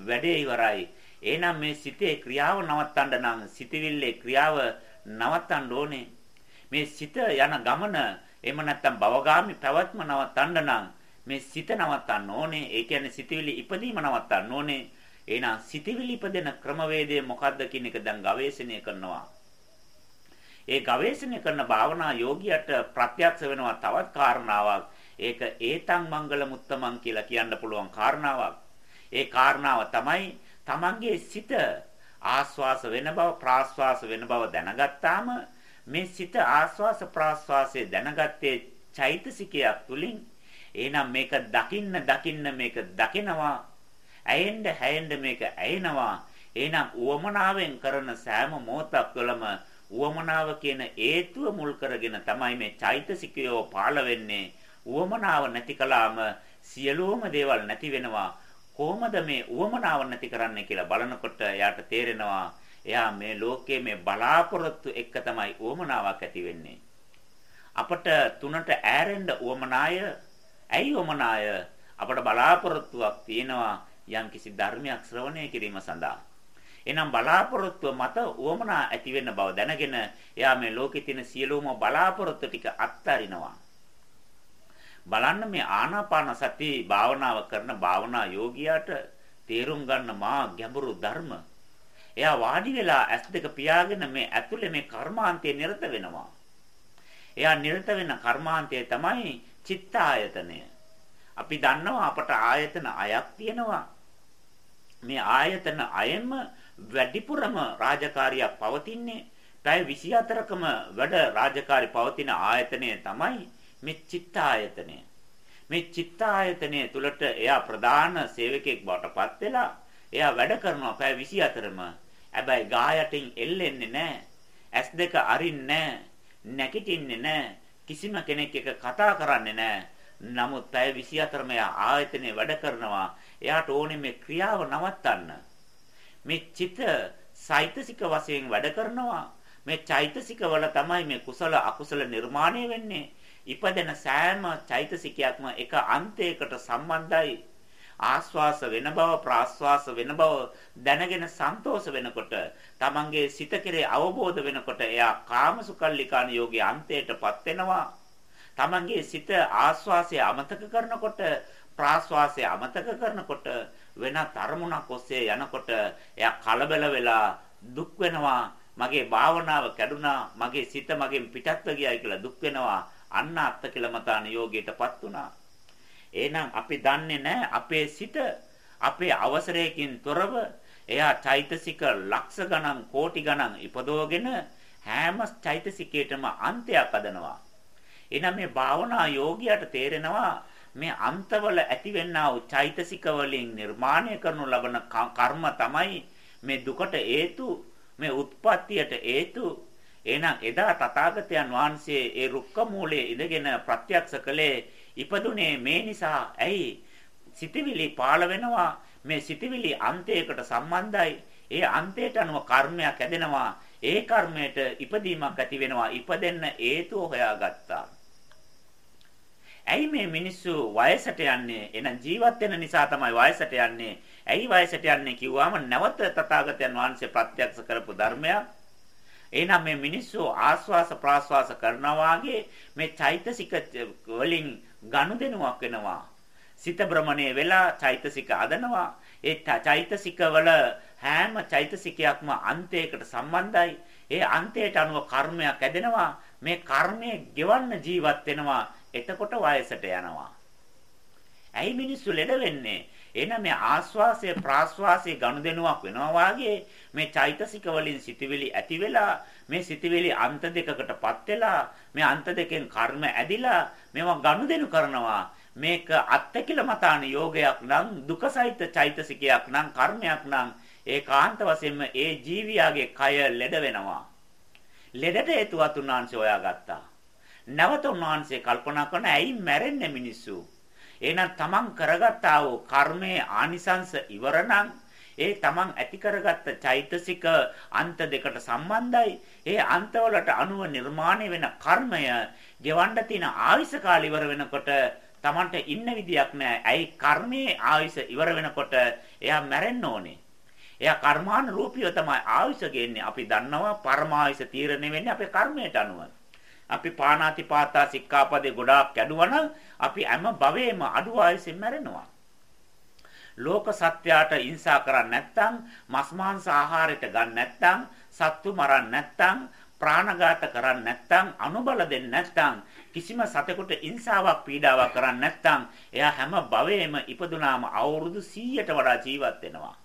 වැඩේ ඉවරයි. එහෙනම් මේ සිතේ ක්‍රියාව නවත්තන්න නම් සිටිවිල්ලේ ක්‍රියාව නවත්තන්න ඕනේ. මේ සිත යන ගමන එහෙම නැත්නම් භවගාමි පැවැත්ම නවත්තන්න නම් මේ සිත නවත්තන්න ඕනේ. ඒ කියන්නේ සිටිවිලි ඉපදීම නවත්තන්න ඕනේ. එහෙනම් සිතවිලි ඉපදෙන ක්‍රමවේදය මොකක්ද කියන එක දැන් ගවේෂණය කරනවා. ඒ ගවේෂණය කරන භාවනා යෝගියට ප්‍රත්‍යක්ෂ වෙනවා තවත් කාරණාවක්. ඒක ඒතං මංගල මුත්තමන් කියලා කියන්න පුළුවන් කාරණාවක්. ඒ කාරණාව තමයි තමන්ගේ සිත ආස්වාස වෙන බව ප්‍රාස්වාස වෙන බව දැනගත්තාම මේ සිත ආස්වාස ප්‍රාස්වාසයේ දැනගත්තේ චෛතසිකයක් තුලින් එහෙනම් මේක දකින්න දකින්න මේක දකිනවා ඇයෙන්න හැයෙන්න මේක ඇයෙනවා. එහෙනම් උවමනාවෙන් කරන සෑම මොහොතක් තුළම උවමනාව කියන හේතුව මුල් කරගෙන තමයි මේ චෛතසිකයෝ පාළ වෙන්නේ. උවමනාව නැති කළාම සියලුම දේවල් නැති වෙනවා. කොහොමද මේ උවමනාව නැති කරන්නේ කියලා බලනකොට එයාට තේරෙනවා එයා මේ ලෝකයේ මේ බලාපොරොත්තු එක්ක තමයි උවමනාවක් ඇති වෙන්නේ. අපට තුනට ඈරෙන්න උවමනාය ඇයි උවමනාය අපට බලාපොරොත්තුවක් තියෙනවා යම්කිසි ධර්මයක් ශ්‍රවණය කිරීම සඳහා එනම් බලාපොරොත්තුව මත උවමනා ඇති වෙන්න බව දැනගෙන එයා මේ ලෝකේ තියෙන සියලුම බලාපොරොත්තු ටික අත්හරිනවා. බලන්න මේ ආනාපාන සති භාවනාව කරන භාවනා යෝගියාට තේරුම් ගන්න මා ගැඹුරු ධර්ම. එයා වාඩි වෙලා ඇස් දෙක පියාගෙන මේ ඇතුලේ මේ කර්මාන්තයේ නිරත වෙනවා. එයා නිරත වෙන කර්මාන්තය තමයි චිත්ත ආයතනය. අපි දන්නවා අපට ආයතන අයක් තියෙනවා. මේ ආයතන අයෙන්ම වැඩිපුරම රාජකාරියක් පවතින්නේ පැය 24කම වැඩ රාජකාරි පවතින ආයතනය තමයි මේ චිත්ත ආයතනය. මේ චිත්ත ආයතනය තුලට එයා ප්‍රධාන සේවකයෙක් බවට පත් වෙලා එයා වැඩ කරනවා පැය 24ම. හැබැයි ගායටින් එල්ලෙන්නේ නැහැ. ඇස් දෙක අරින්නේ නැහැ. නැගිටින්නේ නැහැ. කිසිම කෙනෙක් එක කතා කරන්නේ නැහැ. නමුත් පැය 24ම එයා ආයතනයේ වැඩ කරනවා. එයාට ඕනේ මේ ක්‍රියාව නවත්තන්න. මේ චිත සෛතසික වශයෙන් වැඩ කරනවා. මේ චෛතසික වල තමයි මේ කුසල අකුසල නිර්මාණය වෙන්නේ. ඉපදෙන සෑම චෛතසිකයක්ම එක අන්තයකට සම්බන්ධයි. ආස්වාස වෙන බව ප්‍රාස්වාස වෙන බව දැනගෙන සන්තෝෂ වෙනකොට තමන්ගේ සිත කෙරේ අවබෝධ වෙනකොට එයා කාමසුකල්ලිකාන යෝගී අන්තයටපත් වෙනවා තමන්ගේ සිත ආස්වාසය අමතක කරනකොට ප්‍රාස්වාසය අමතක කරනකොට වෙනත් අරමුණක් ඔස්සේ යනකොට එයා කලබල වෙලා දුක් වෙනවා මගේ භාවනාව කැඩුනා මගේ සිත මගෙන් පිටත්ව ගියයි කියලා දුක් වෙනවා අන්න අත්කලමතාන යෝගයටපත් වුණා එහෙනම් අපි දන්නේ නැහැ අපේ සිත අපේ අවසරයකින් තොරව එයා චෛතසික ලක්ෂ ගණන් කෝටි ගණන් ඉපදවගෙන හැම චෛතසිකයකටම අන්තයක් අදනවා. එහෙනම් මේ භාවනා යෝගියට තේරෙනවා මේ අන්තවල ඇතිවෙනා වූ චෛතසික වලින් නිර්මාණය කරනු ලබන කර්ම තමයි මේ දුකට හේතු මේ උත්පත්තියට හේතු එහෙනම් එදා තථාගතයන් වහන්සේ ඒ රුක්ක මූලයේ ඉඳගෙන ප්‍රත්‍යක්ෂ කළේ ඉපදුනේ මේ නිසා. ඇයි? සිතවිලි පාළ වෙනවා. මේ සිතවිලි අන්තයකට සම්බන්ධයි. ඒ අන්තයට අනුව කර්මයක් ඇදෙනවා. ඒ කර්මයට ඉපදීමක් ඇති වෙනවා. ඉපදෙන්න හේතුව හොයාගත්තා. ඇයි මේ මිනිස්සු වයසට යන්නේ? එහෙනම් ජීවත් වෙන නිසා තමයි වයසට යන්නේ. ඇයි වයසට යන්නේ කිව්වම නැවත තථාගතයන් වහන්සේ ප්‍රත්‍යක්ෂ කරපු ධර්මයක්. එහෙනම් මේ මිනිස්සු ආස්වාස ප්‍රාස්වාස කරනවා වාගේ මේ චෛතසික වලින් ගනුදෙනුවක් වෙනවා. සිත භ්‍රමණය වෙලා චෛතසික අදනවා. ඒ චෛතසික වල හැම චෛතසිකයක්ම අන්තයකට සම්බන්ධයි. ඒ අන්තයට අනුව කර්මයක් ඇදෙනවා. මේ කර්මය ගෙවන්න ජීවත් වෙනවා. එතකොට වයසට යනවා. ඇයි මිනිස්සු ලෙඩ වෙන්නේ? එහෙනම් මේ ආස්වාසය ප්‍රාස්වාසයේ ගනුදෙනුවක් වෙනවා වාගේ මේ චෛතසික වලින් සිටිවිලි ඇති වෙලා මේ සිටිවිලි අන්ත දෙකකටපත් වෙලා මේ අන්ත දෙකෙන් කර්ම ඇදිලා මේවා ගනුදෙනු කරනවා මේක අත්තිකිල මතාන යෝගයක් නම් දුකසහිත චෛතසිකයක් නම් කර්මයක් නම් ඒකාන්ත වශයෙන්ම ඒ ජීවියාගේ කය ලෙඩ වෙනවා ලෙඩට හේතුවත් උන්වහන්සේ හොයාගත්තා නැවත උන්වහන්සේ කල්පනා කරන ඇයි මැරෙන්නේ මිනිස්සු එහෙනම් තමන් කරගත්තා වූ කර්මයේ ආනිසංස ඉවරනම් ඒ තමන් ඇති කරගත්ත චෛතසික අන්ත දෙකට සම්බන්ධයි. ඒ අන්තවලට අනුව නිර්මාණය වෙන කර්මය ගෙවන්න තියෙන ආයුෂ කාලය ඉවර වෙනකොට තමන්ට ඉන්න විදියක් නැහැ. ඇයි කර්මයේ ආයුෂ ඉවර වෙනකොට එයා මැරෙන්න ඕනේ. එයා කර්මාන රූපියව තමයි ආයුෂ ගේන්නේ. අපි දන්නවා පරමායුෂ තීරණය වෙන්නේ අපේ කර්මයට අනුව. අපි පාණාති පාතා සික්ඛාපදේ ගොඩාක් කැඩුවනම් අපි හැම භවෙම අඩු ආයසෙන් මැරෙනවා. ලෝක සත්‍යයට ඉන්සා කරන්නේ නැත්නම් මස් මාංශ ආහාරයට ගන්න නැත්නම් සත්තු මරන්න නැත්නම් ප්‍රාණඝාත කරන්නේ නැත්නම් අනුබල දෙන්නේ නැත්නම් කිසිම සතෙකුට ඉන්සාවක් පීඩාවක් කරන්නේ නැත්නම් එයා හැම භවෙම ඉපදුනාම අවුරුදු 100ට වඩා ජීවත් වෙනවා.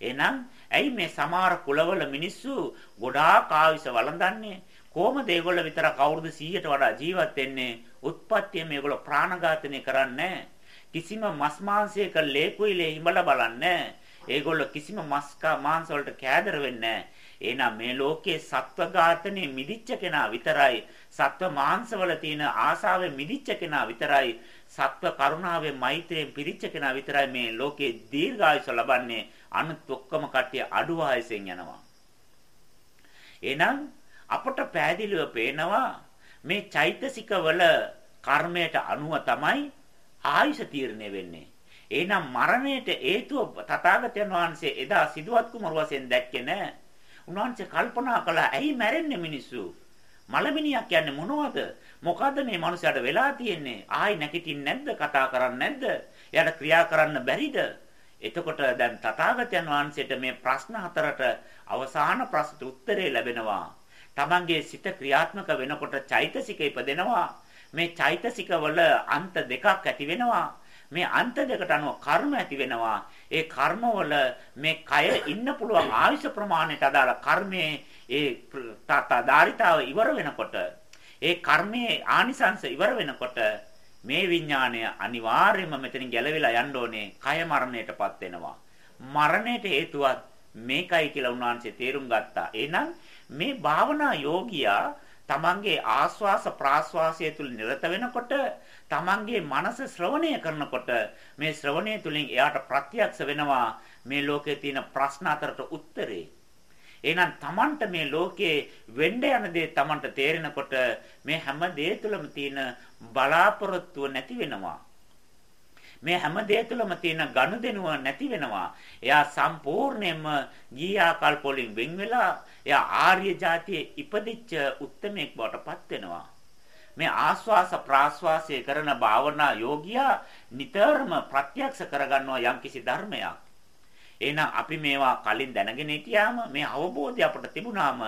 එහෙනම් ඇයි මේ සමහර කුලවල මිනිස්සු ගොඩාක් ආයුෂ වළඳන්නේ කොහොමද ඒගොල්ල විතරක් අවුරුදු 100ට වඩා ජීවත් වෙන්නේ? උත්පත්තිය මේගොල්ල ප්‍රාණඝාතනය කරන්නේ කිසිම මස් මාංශයක ලේකුයිලේ හිඹලා බලන්නේ ඒගොල්ල කිසිම මස් මාංශ වලට කෑදර වෙන්නේ එහෙනම් මේ ලෝකයේ සත්ව ඝාතනයේ මිදිච්ච කෙනා විතරයි සත්ව මාංශවල තියෙන ආසාවෙන් මිදිච්ච කෙනා විතරයි සත්ව කරුණාවෙන් මෛත්‍රියෙන් පිරිච්ච කෙනා විතරයි මේ ලෝකේ දීර්ඝායුෂ ලබන්නේ. අනුත් ඔක්කොම කට්ටිය අඩු ආයසෙන් යනවා. එහෙනම් අපට පෑදිලිව පේනවා මේ චෛතසික වල කර්මයට අනුව තමයි ආයුෂ තීරණය වෙන්නේ. එහෙනම් මරණයට හේතුව තථාගතයන් වහන්සේ එදා සිදුවත් කුමරු වශයෙන් දැක්කේ නැහැ. උන්වහන්සේ කල්පනා කළා ඇයි මැරෙන්නේ මිනිස්සු? මලමිනියක් කියන්නේ මොනවද? මොකද්ද මේ මනුස්සයාට වෙලා තියෙන්නේ? ආයි නැගිටින්නේ නැද්ද? කතා කරන්නේ නැද්ද? එයාට ක්‍රියා කරන්න බැරිද? එතකොට දැන් තථාගතයන් වහන්සේට මේ ප්‍රශ්න හතරට අවසාන ප්‍රශ්නට උත්තරේ ලැබෙනවා. තමන්ගේ සිත ක්‍රියාත්මක වෙනකොට චෛතසික ඉපදෙනවා. මේ චෛතසික වල අන්ත දෙකක් ඇති වෙනවා. මේ අන්ත දෙකට අනුව කර්ම ඇති වෙනවා. ඒ කර්ම වල මේ කය ඉන්න පුළුවන් ආයුෂ ප්‍රමාණයට අදාළ කර්මයේ ඒ තාතාදාරිතාව ඉවර වෙනකොට ඒ කර්මයේ ආනිසංශ ඉවර වෙනකොට මේ විඥාණය අනිවාර්යයෙන්ම මෙතනින් ගැලවිලා යන්න ඕනේ කය මරණයටපත් වෙනවා. මරණයට හේතුවත් මේකයි කියලා උන්වහන්සේ තේරුම් ගත්තා. එහෙනම් මේ භාවනා යෝගියා තමන්ගේ ආස්වාස ප්‍රාස්වාසය තුල නිරත වෙනකොට තමන්ගේ මනස ශ්‍රවණය කරනකොට මේ ශ්‍රවණය තුලින් එයාට ප්‍රත්‍යක්ෂ වෙනවා මේ ලෝකේ තියෙන ප්‍රශ්න අතරට උත්තරේ. එහෙනම් තමන්ට මේ ලෝකේ වෙන්න යන දේ තමන්ට තේරෙනකොට මේ හැම දේ තුළම තියෙන බලාපොරොත්තුව නැති වෙනවා. මේ හැම දේ තුළම තියෙන ගනුදෙනුව නැති වෙනවා. එයා සම්පූර්ණයෙන්ම ගියා කල්පෝලින් වෙන් වෙලා එයා ආර්ය જાතියේ ඉපදිච්ච උත්මයෙක් බවට පත් වෙනවා. මේ ආස්වාස ප්‍රාස්වාසය කරන භාවනා යෝගියා නිතරම ප්‍රත්‍යක්ෂ කරගන්නවා යම්කිසි ධර්මයක්. එහෙනම් අපි මේවා කලින් දැනගෙන හිටියාම මේ අවබෝධය අපට තිබුණාම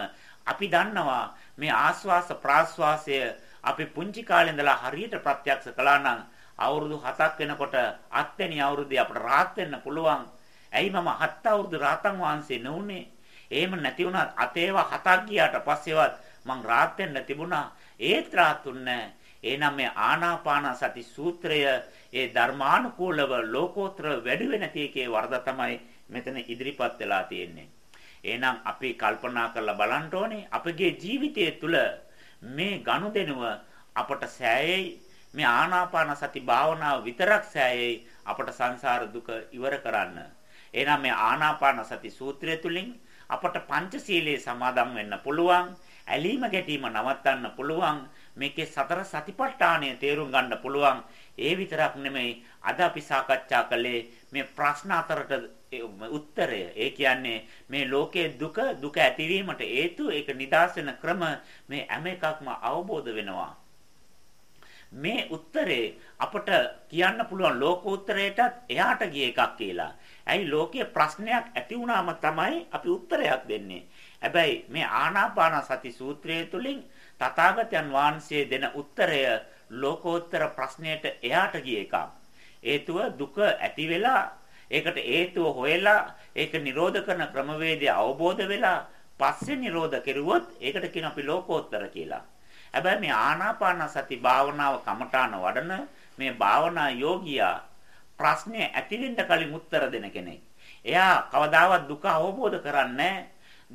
අපි දන්නවා මේ ආස්වාස ප්‍රාස්වාසය අපි පුංචි කාලේ ඉඳලා හරියට ප්‍රත්‍යක්ෂ කළා නම් අවුරුදු 7ක් වෙනකොට අත්වෙනි අවුරුද්දේ අපට rahat වෙන්න පුළුවන්. ඇයි මම හත් අවුරුදු රාතන් වහන්සේ නෙවුනේ? එහෙම නැති වුණත් අතේව හතක් ගියාට පස්සේවත් මං rahat වෙන්න තිබුණා. ඒත් rahatුන්නේ එහෙනම් මේ ආනාපාන සති සූත්‍රය ඒ ධර්මානුකූලව ලෝකෝත්තර වැඩි වෙන තේකේ වරද තමයි මෙතන ඉදිරිපත් වෙලා තියෙන්නේ. එහෙනම් අපි කල්පනා කරලා බලන්න ඕනේ අපගේ ජීවිතය තුළ මේ ගනුදෙනුව අපට සෑයෙයි මේ ආනාපාන සති භාවනාව විතරක් සෑයෙයි අපට සංසාර දුක ඉවර කරන්න. එහෙනම් මේ ආනාපාන සති සූත්‍රය තුලින් අපට පංචශීලයේ සමාදන් වෙන්න පුළුවන්. ඇලීම ගැටීම නවත්තන්න පුළුවන්. මේකේ සතර සතිපට්ඨානය තේරුම් ගන්න පුළුවන්. ඒ විතරක් නෙමෙයි අද අපි සාකච්ඡා කළේ මේ ප්‍රශ්න අතරට උත්තරය. ඒ කියන්නේ මේ ලෝකයේ දුක දුක ඇතිවීමට හේතු ඒක නිදාසන ක්‍රම මේ හැම එකක්ම අවබෝධ වෙනවා. මේ උත්තරේ අපට කියන්න පුළුවන් ලෝකෝත්තරයටත් එහාට ගිය එකක් කියලා. ඇයි ලෝකයේ ප්‍රශ්නයක් ඇති වුණාම තමයි අපි උත්තරයක් දෙන්නේ. හැබැයි මේ ආනාපාන සති සූත්‍රය තුලින් තථාගතයන් වහන්සේ දෙන උත්තරය ලෝකෝත්තර ප්‍රශ්නයට එහාට ගිය එකක්. හේතුව දුක ඇති වෙලා ඒකට හේතුව හොයලා ඒක නිරෝධ කරන ක්‍රමවේදය අවබෝධ වෙලා පස්සේ නිරෝධ කෙරුවොත් ඒකට කියන අපි ලෝකෝත්තර කියලා. හැබැයි මේ ආනාපාන සති භාවනාව කමඨාන වඩන මේ භාවනා යෝගියා ප්‍රශ්නේ ඇතිවෙන්න කලින් උත්තර දෙන කෙනෙක්. එයා කවදාවත් දුක අවබෝධ කරන්නේ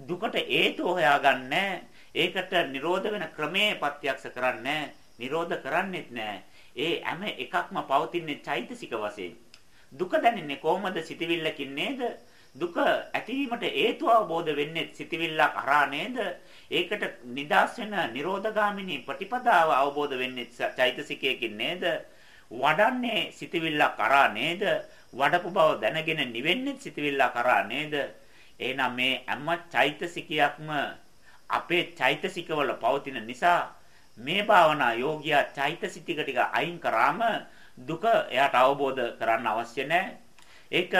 දුකට හේතු හොයාගන්නේ ඒකට නිරෝධ වෙන ක්‍රමයේ ප්‍රත්‍යක්ෂ කරන්නේ නිරෝධ කරන්නේත් නැහැ. ඒ හැම එකක්ම පවතින්නේ චෛතසික වශයෙන්. දුක දැනෙන්නේ කොහොමද සිතවිල්ලකින් නේද? දුක ඇතිවීමට හේතු අවබෝධ වෙන්නේ සිතවිල්ලක් හරහා නේද? ඒකට නිදාස් වෙන නිරෝධගාමිනී ප්‍රතිපදාව අවබෝධ වෙන්නේ චෛතසිකයකින් නේද? වඩන්නේ සිතවිල්ලක් හරහා නේද? වඩපු බව දැනගෙන නිවෙන්නේ සිතවිල්ලක් හරහා නේද? එහෙනම් මේ හැම චෛතසිකයක්ම අපේ චෛතසිකවල පවතින නිසා මේ භාවනා යෝගියා චෛතසික ටික අයින් කරාම දුක එයාට අවබෝධ කරන්න අවශ්‍ය නැහැ. ඒක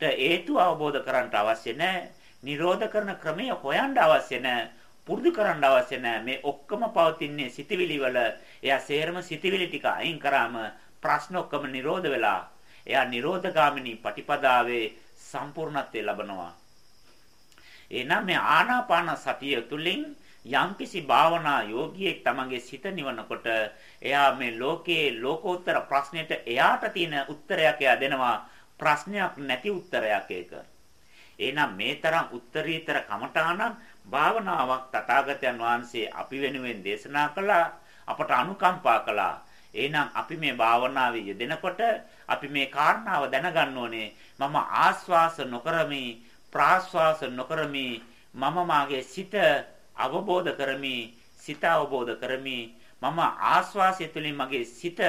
හේතු අවබෝධ කරගන්න අවශ්‍ය නැහැ. නිරෝධ කරන ක්‍රමය හොයන්න අවශ්‍ය නැහැ. පුරුදු කරන්න අවශ්‍ය නැහැ. මේ ඔක්කොම පවතින්නේ සිතවිලි වල. එයා සේරම සිතවිලි ටික අයින් කරාම ප්‍රශ්න ඔක්කොම නිරෝධ වෙලා එයා නිරෝධගාමිනී පටිපදාවේ සම්පූර්ණත්වය ලබනවා. එනම් මේ ආනාපාන සතිය තුළින් යම්කිසි භාවනා යෝගියෙක් තමගේ සිත නිවනකොට එයා මේ ලෝකයේ ලෝකෝත්තර ප්‍රශ්නෙට එයාට තියෙන උත්තරයක් එයා දෙනවා ප්‍රශ්නයක් නැති උත්තරයක් ඒක. එහෙනම් මේ තරම් උත්තරීතර කමඨාණන් භාවනාවක් තථාගතයන් වහන්සේ අපි වෙනුවෙන් දේශනා කළා අපට අනුකම්පා කළා. එහෙනම් අපි මේ භාවනාවේ යෙදෙනකොට අපි මේ කාරණාව දැනගන්න ඕනේ. මම ආස්වාස නොකරමි ප්‍රාස්වාස නොකරමි මම මාගේ සිත අවබෝධ කරමි සිත අවබෝධ කරමි. මම ආස්වාසය තුළින් මගේ සිත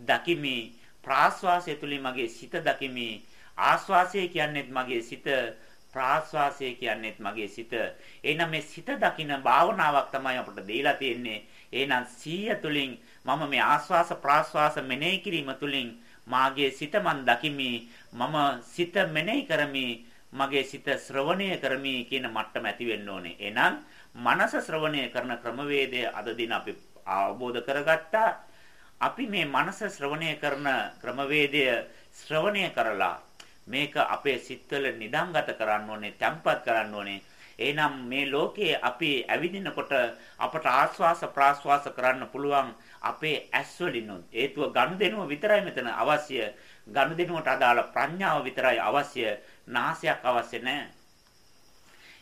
දකිමි ප්‍රාශ්වාසය තුලින් මගේ සිත දකිමි. ආශ්වාසය කියන්නේත් මගේ සිත ප්‍රාශ්වාසය කියන්නේත් මගේ සිත. එහෙනම් මේ සිත දකින භාවනාවක් තමයි අපට දීලා තියෙන්නේ. එහෙනම් සීය තුලින් මම මේ ආශ්වාස ප්‍රාශ්වාස මෙනෙහි කිරීම තුලින් මාගේ සිත මන් දකිමි. මම සිත මෙනෙහි කරමි. මගේ සිත ශ්‍රවණය කරමි කියන මට්ටම ඇති වෙන්න ඕනේ. එහෙනම් මනස ශ්‍රවණය කරන ක්‍රමවේදය අද දින අපි අවබෝධ කරගත්තා. අපි මේ මනස ශ්‍රවණය කරන ක්‍රමවේදය ශ්‍රවණය කරලා මේක අපේ සිත්වල නිදන්ගත කරන්න ඕනේ, තැම්පත් කරන්න ඕනේ. එහෙනම් මේ ලෝකයේ අපි ඇවිදිනකොට අපට ආස්වාස ප්‍රාස්වාස කරන්න පුළුවන් අපේ ඇස් වලිනුත්. හේතුව ගනුදෙනුව විතරයි මෙතන අවශ්‍ය. ගනුදෙනුවට අදාළ ප්‍රඥාව විතරයි අවශ්‍ය. නාසයක් අවශ්‍ය නැහැ.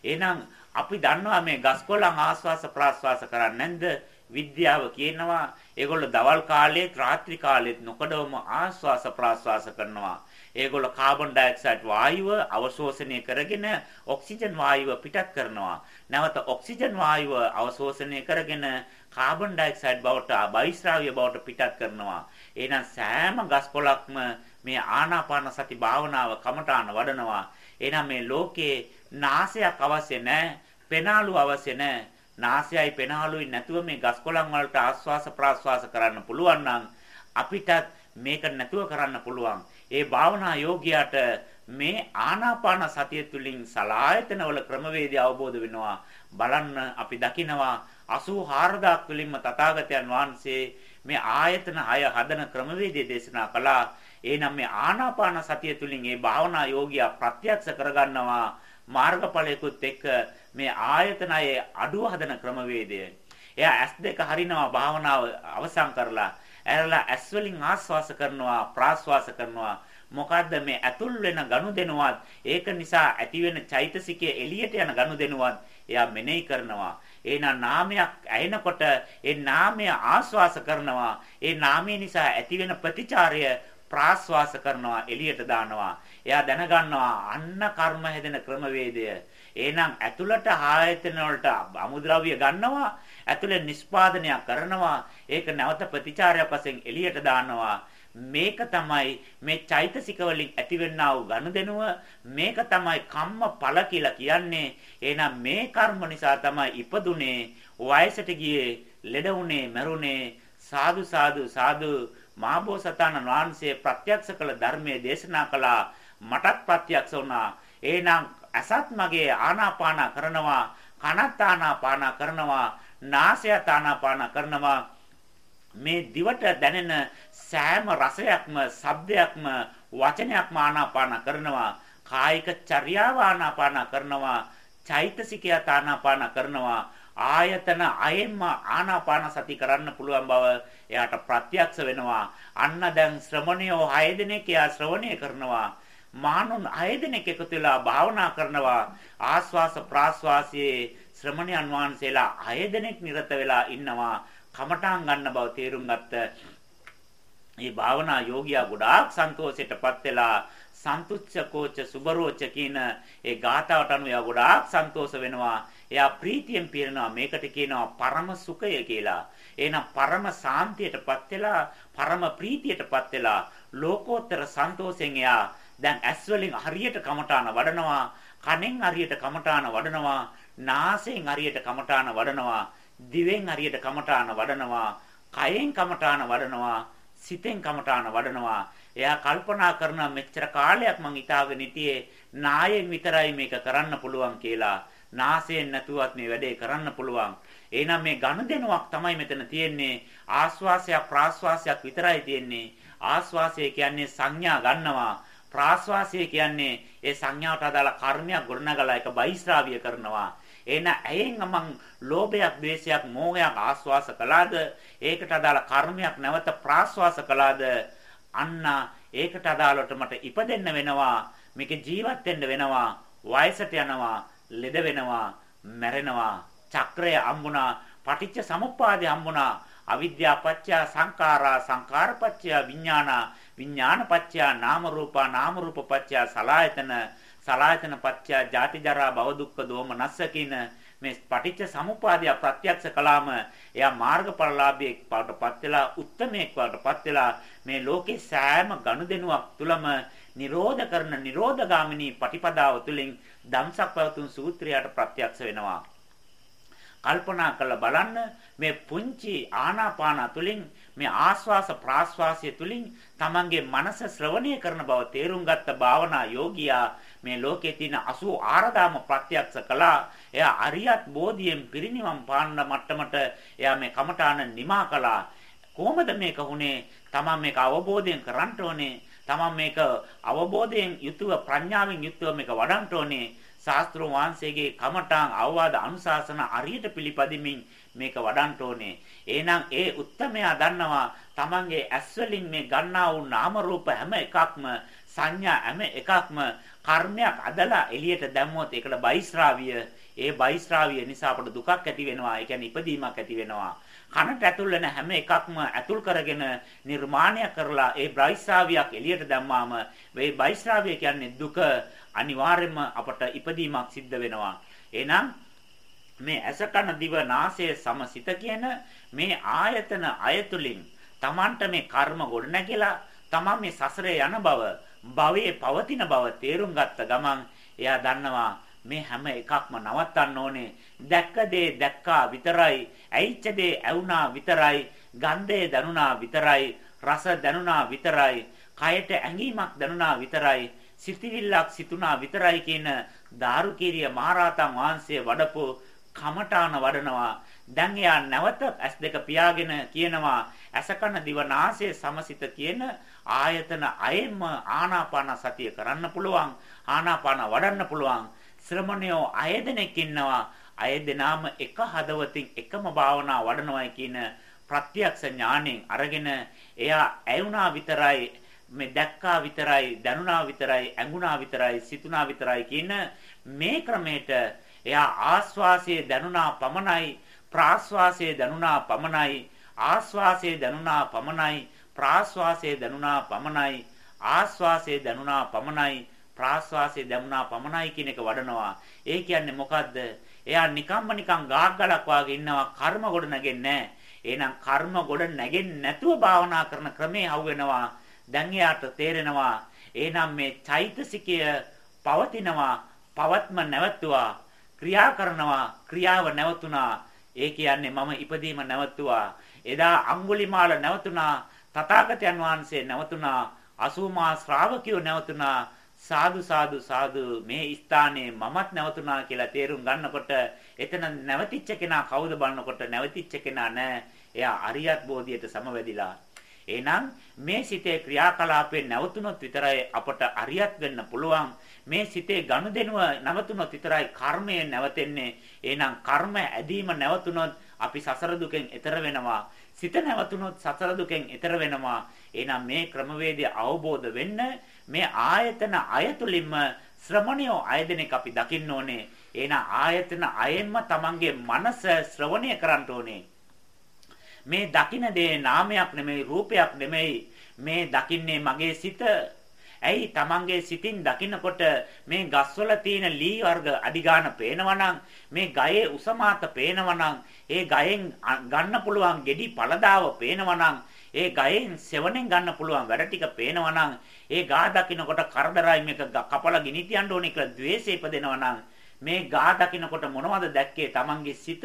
එහෙනම් අපි දන්නවා මේ ගස්කොළන් ආස්වාස ප්‍රාස්වාස කරන්නේ නැද්ද? විද්‍යාව කියනවා ඒගොල්ලෝ දවල් කාලයේ රාත්‍රී කාලෙත් නොකඩවම ආස්වාස ප්‍රාස්වාස කරනවා. ඒගොල්ලෝ කාබන් ඩයොක්සයිඩ් වායුව අවශෝෂණය කරගෙන ඔක්සිජන් වායුව පිටත් කරනවා. නැවත ඔක්සිජන් වායුව අවශෝෂණය කරගෙන කාබන් ඩයොක්සයිඩ් බවට බයිස්රාවිය බවට පිටත් කරනවා. එහෙනම් සෑම ගස්කොළක්ම මේ ආනාපාන සති භාවනාව කමඨාන වඩනවා. එහෙනම් මේ ලෝකේ නාසයක් අවශ්‍ය නැහැ, පෙනාලු අවශ්‍ය නැහැ. නාසයයි පෙනාලුයි නැතුව මේ ගස්කොළන් වලට ආස්වාස ප්‍රාස්වාස කරන්න පුළුවන් නම් අපිටත් මේක නැතුව කරන්න පුළුවන්. ඒ භාවනා යෝගියාට මේ ආනාපාන සතිය තුළින් සලායතනවල ක්‍රමවේදය අවබෝධ වෙනවා. බලන්න අපි දකිනවා 84000ක් තුළින්ම තථාගතයන් වහන්සේ මේ ආයතන අය හදන ක්‍රමවේදය දේශනා කළා. එහෙනම් මේ ආනාපාන සතිය තුළින් මේ භාවනා යෝගියා ප්‍රත්‍යක්ෂ කරගන්නවා මාර්ගඵලයකුත් එක්ක මේ ආයතනයේ අඩුව හදන ක්‍රමවේදය. එයා S2 හරිනවා භාවනාව අවසන් කරලා ඇරලා ඇස් වලින් ආස්වාස කරනවා ප්‍රාස්වාස කරනවා. මොකද්ද මේ ඇතුල් වෙන ගනුදෙනුවත් ඒක නිසා ඇති වෙන චෛතසිකයේ එළියට යන ගනුදෙනුවත් එයා මෙනෙහි කරනවා. එහෙනම් නාමයක් ඇහෙනකොට ඒ නාමය ආස්වාස කරනවා. ඒ නාමය නිසා ඇති වෙන ප්‍රතිචාරය ප්‍රාස්වාස කරනවා එළියට දානවා. එයා දැනගන්නවා අන්න කර්ම හැදෙන ක්‍රමවේදය. එහෙනම් ඇතුළට ආයතන වලට අමුද්‍රව්‍ය ගන්නවා. ඇතුළේ නිස්පාදනයක් කරනවා. ඒක නැවත ප්‍රතිචාරයක් වශයෙන් එළියට දානවා. මේක තමයි මේ චෛතසික වලින් ඇතිවෙනා වූ ගනුදෙනුව. මේක තමයි කම්ම ඵල කියලා කියන්නේ. එහෙනම් මේ කර්ම නිසා තමයි ඉපදුනේ. වයසට ගියේ ලෙඩ වුනේ මැරුණේ. සාදු සාදු සාදු. මාබෝසතාණන් වහන්සේ ප්‍රත්‍යක්ෂ කළ ධර්මයේ දේශනා කළා. මටත් ප්‍රත්‍යක්ෂ වුණා. එහෙනම් අසත් මගේ ආනාපාන කරනවා කනත් ආනාපාන කරනවා. නාසයත් ආනාපාන කරනවා. මේ දිවට දැනෙන සෑම රසයක්ම ශබ්දයක්ම වචනයක්ම ආනාපාන කරනවා. කායික චර්යාව ආනාපාන කරනවා. චෛතසිකයත් ආනාපාන කරනවා. ආයතන අයෙන්ම ආනාපාන සති කරන්න පුළුවන් බව එයාට ප්‍රත්‍යක්ෂ වෙනවා. අන්න දැන් ශ්‍රමණයෝ 6 දෙනෙක් එයා ශ්‍රවණය කරනවා. මානුන් 6 දෙනෙක් එකතු වෙලා භාවනා කරනවා. ආස්වාස ප්‍රාස්වාසයේ ශ්‍රමණයන් වහන්සේලා 6 දෙනෙක් නිරත වෙලා ඉන්නවා කමඨාන් ගන්න බව තේරුම් ගත්ත මේ භාවනා යෝගියා ගොඩාක් සන්තෝෂයටපත් වෙලා සන්තුච්ඡකෝච සුබරෝච කියන ඒ ගාතාවට අනුව එයා ගොඩාක් සන්තෝෂ වෙනවා. එයා ප්‍රීතියෙන් පිරෙනවා. මේකට කියනවා පරම සුඛය කියලා. එහෙනම් පරම සාන්තියටපත් වෙලා, පරම ප්‍රීතියටපත් වෙලා, ලෝකෝත්තර සන්තෝෂෙන් එයා දැන් ඇස් වලින් හරියට කමඨාන වඩනවා, කනෙන් හරියට කමඨාන වඩනවා, නාසයෙන් හරියට කමඨාන වඩනවා, දිවෙන් හරියට කමඨාන වඩනවා, කයෙන් කමඨාන වඩනවා, සිතෙන් කමඨාන වඩනවා. එයා කල්පනා කරන මෙච්චර කාලයක් මං හිතාගෙන හිටියේ නායෙන් විතරයි මේක කරන්න පුළුවන් කියලා. නාසයෙන් නැතුවත් මේ වැඩේ කරන්න පුළුවන්. එහෙනම් මේ ඝනදෙනුවක් තමයි මෙතන තියෙන්නේ. ආස්වාසයක් ප්‍රාස්වාසයක් විතරයි තියෙන්නේ. ආස්වාසය කියන්නේ සංඥා ගන්නවා. ප්‍රාශ්වාසය කියන්නේ ඒ සංඥාවට අදාළ කර්මයක් ගොඩනගලා ඒක බහිස්රාවිය කරනවා. එන ඇයෙන් මං ලෝභයක්, ද්වේෂයක්, මෝහයක් ආස්වාස කළාද? ඒකට අදාළ කර්මයක් නැවත ප්‍රාශ්වාස කළාද? අන්න ඒකට අදාළවට මට ඉපදෙන්න වෙනවා. මේක ජීවත් වෙන්න වෙනවා. වයසට යනවා, ලෙඩ වෙනවා, මැරෙනවා. චක්‍රය හම්බුණා, පටිච්ච සමුප්පාදය හම්බුණා. අවිද්‍යා පත්‍ය සංඛාරා සංඛාර පත්‍ය විඥානා විඥානපච්චය නාම රූපා නාම රූප පච්චය සලායතන සලායතන පච්චය ජාති ජරා භව දුක්ඛ දෝමනස්ස කියන මේ පටිච්ච සමුපාදය ප්‍රත්‍යක්ෂ කළාම එයා මාර්ගඵලලාභියෙක් බවටපත් වෙලා උත්තමයෙක් බවටපත් වෙලා මේ ලෝකේ සෑම ගනුදෙනුවක් තුලම නිරෝධ කරන නිරෝධගාමිනී පටිපදාව තුලින් ධම්සක් පැවතුම් සූත්‍රයට ප්‍රත්‍යක්ෂ වෙනවා. කල්පනා කරලා බලන්න මේ පුංචි ආනාපාන තුලින් මේ ආස්වාස ප්‍රාස්වාසය තුලින් තමන්ගේ මනස ශ්‍රවණය කරන බව තේරුම් ගත්ත භාවනා යෝගියා මේ ලෝකයේ තියෙන 84000ම ප්‍රත්‍යක්ෂ කළා. එයා අරියත් බෝධියෙන් පිරිනිවන් පාන්න මට්ටමට එයා මේ කමඨාන නිමා කළා. කොහොමද මේක වුනේ? තමන් මේක අවබෝධයෙන් කරන්න ඕනේ. තමන් මේක අවබෝධයෙන් යුතුව ප්‍රඥාවෙන් යුතුව මේක වඩන්න ඕනේ. ශාස්ත්‍රෝ වහන්සේගේ කමඨාන් අවවාද අනුශාසන අරියට පිළිපදිමින් මේක වඩන්න ඕනේ. එහෙනම් ඒ උත්තමයා දන්නවා තමන්ගේ ඇස් වලින් මේ ගන්නා වූ නාම රූප හැම එකක්ම සංඥා හැම එකක්ම කර්මයක් අදලා එළියට දැම්මොත් ඒකට බයිස්රාවිය ඒ බයිස්රාවිය නිසා අපට දුකක් ඇති වෙනවා. ඒ කියන්නේ ඉපදීමක් ඇති වෙනවා. කනට ඇතුල් වෙන හැම එකක්ම ඇතුල් කරගෙන නිර්මාණය කරලා ඒ බයිස්රාවියක් එළියට දැම්මාම මේ බයිස්රාවිය කියන්නේ දුක අනිවාර්යයෙන්ම අපට ඉපදීමක් සිද්ධ වෙනවා. එහෙනම් මේ ඇස කන දිව නාසය සමසිත කියන මේ ආයතන අයතුලින් Tamanට මේ කර්ම ගොඩ නැගිලා Taman මේ සසරේ යන බව භවයේ පවතින බව තේරුම් ගත්ත ගමන් එයා දන්නවා මේ හැම එකක්ම නවත්තන්න ඕනේ. දැක්ක දේ දැක්කා විතරයි, ඇයිච්ච දේ ඇවුනා විතරයි, ගන්ධය දැනුණා විතරයි, රස දැනුණා විතරයි, කයට ඇඟීමක් දැනුණා විතරයි, සිතිවිල්ලක් සිතුණා විතරයි කියන දාරුකීරිය මහරහතන් වහන්සේ වඩපු කමඨාන වඩනවා. දැන් එයා නැවත S2 පියාගෙන කියනවා අසකන දිවනාසය සමසිත කියන ආයතන අයෙන්ම ආනාපාන සතිය කරන්න පුළුවන් ආනාපාන වඩන්න පුළුවන්. ශ්‍රමණයෝ අය දෙනෙක් ඉන්නවා අය දෙනාම එක හදවතින් එකම භාවනා වඩනවායි කියන ප්‍රත්‍යක්ෂ ඥාණයෙන් අරගෙන එයා ඇයුණා විතරයි මේ දැක්කා විතරයි දැනුණා විතරයි ඇඟුණා විතරයි සිතුණා විතරයි කියන මේ ක්‍රමයට එයා ආස්වාසයේ දැනුණා පමණයි ප්‍රාස්වාසයේ දැනුණා පමණයි ආස්වාසයේ දැනුණා පමණයි ප්‍රාස්වාසයේ දැනුණා පමණයි ආස්වාසයේ දැනුණා පමණයි ප්‍රාස්වාසයේ දැනුණා පමණයි කියන එක වඩනවා. ඒ කියන්නේ මොකද්ද? එයා නිකම්ම නිකම් ගාග්ගලක් වාගේ ඉන්නවා කර්ම ගොඩ නැගෙන්නේ එහෙනම් කර්ම ගොඩ නැගෙන්නේ නැතුව භාවනා කරන ක්‍රමේ හවුවෙනවා. දැන් එයාට තේරෙනවා එහෙනම් මේ චෛතසිකය පවතිනවා පවත්ම නැවතුවා ක්‍රියා කරනවා ක්‍රියාව නැවතුණා ඒ කියන්නේ මම ඉපදීම නැවතුවා එදා අඟුලිමාල නැවතුණා තථාගතයන් වහන්සේ නැවතුණා අසූමා ශ්‍රාවකයෝ නැවතුණා සාදු සාදු සාදු මේ ස්ථානයේ මමත් නැවතුණා කියලා තේරුම් ගන්නකොට එතන නැවතිච්ච කෙනා කවුද බලනකොට නැවතිච්ච කෙනා නෑ එයා අරියත් බෝධියට සමවැදිලා එහෙනම් මේ සිතේ ක්‍රියාකලාපේ නැවතුනොත් විතරයි අපට අරියත් වෙන්න පුළුවන් මේ සිතේ ගනුදෙනුව නැවතුනොත් විතරයි කර්මය නැවතෙන්නේ. එහෙනම් කර්ම ඇදීම නැවතුනොත් අපි සසර දුකෙන් එතර වෙනවා. සිත නැවතුනොත් සසර දුකෙන් එතර වෙනවා. එහෙනම් මේ ක්‍රමවේදය අවබෝධ වෙන්න මේ ආයතන අයතුලින්ම ශ්‍රමණියෝ අයදෙනෙක් අපි දකින්න ඕනේ. එහෙනම් ආයතන අයෙන්ම Tamange මනස ශ්‍රවණය කරන්න ඕනේ. මේ දකින්න දේ නාමයක් නෙමෙයි රූපයක් නෙමෙයි මේ දකින්නේ මගේ සිත ඇයි Tamange සිතින් දකින්නකොට මේ ගස්වල තියෙන ලී වර්ග අඩිගාන පේනවනම් මේ ගයේ උසමාත පේනවනම් ඒ ගයෙන් ගන්න පුළුවන් ගෙඩි පළදාව පේනවනම් ඒ ගයෙන් සෙවණෙන් ගන්න පුළුවන් වැඩ ටික පේනවනම් ඒ ගා දකින්නකොට කරදරයි මේක කපලා ගිනි තියන්න ඕනේ කියලා द्वේෂය ඉපදෙනවනම් මේ ගා දකින්නකොට මොනවද දැක්කේ? Tamange සිත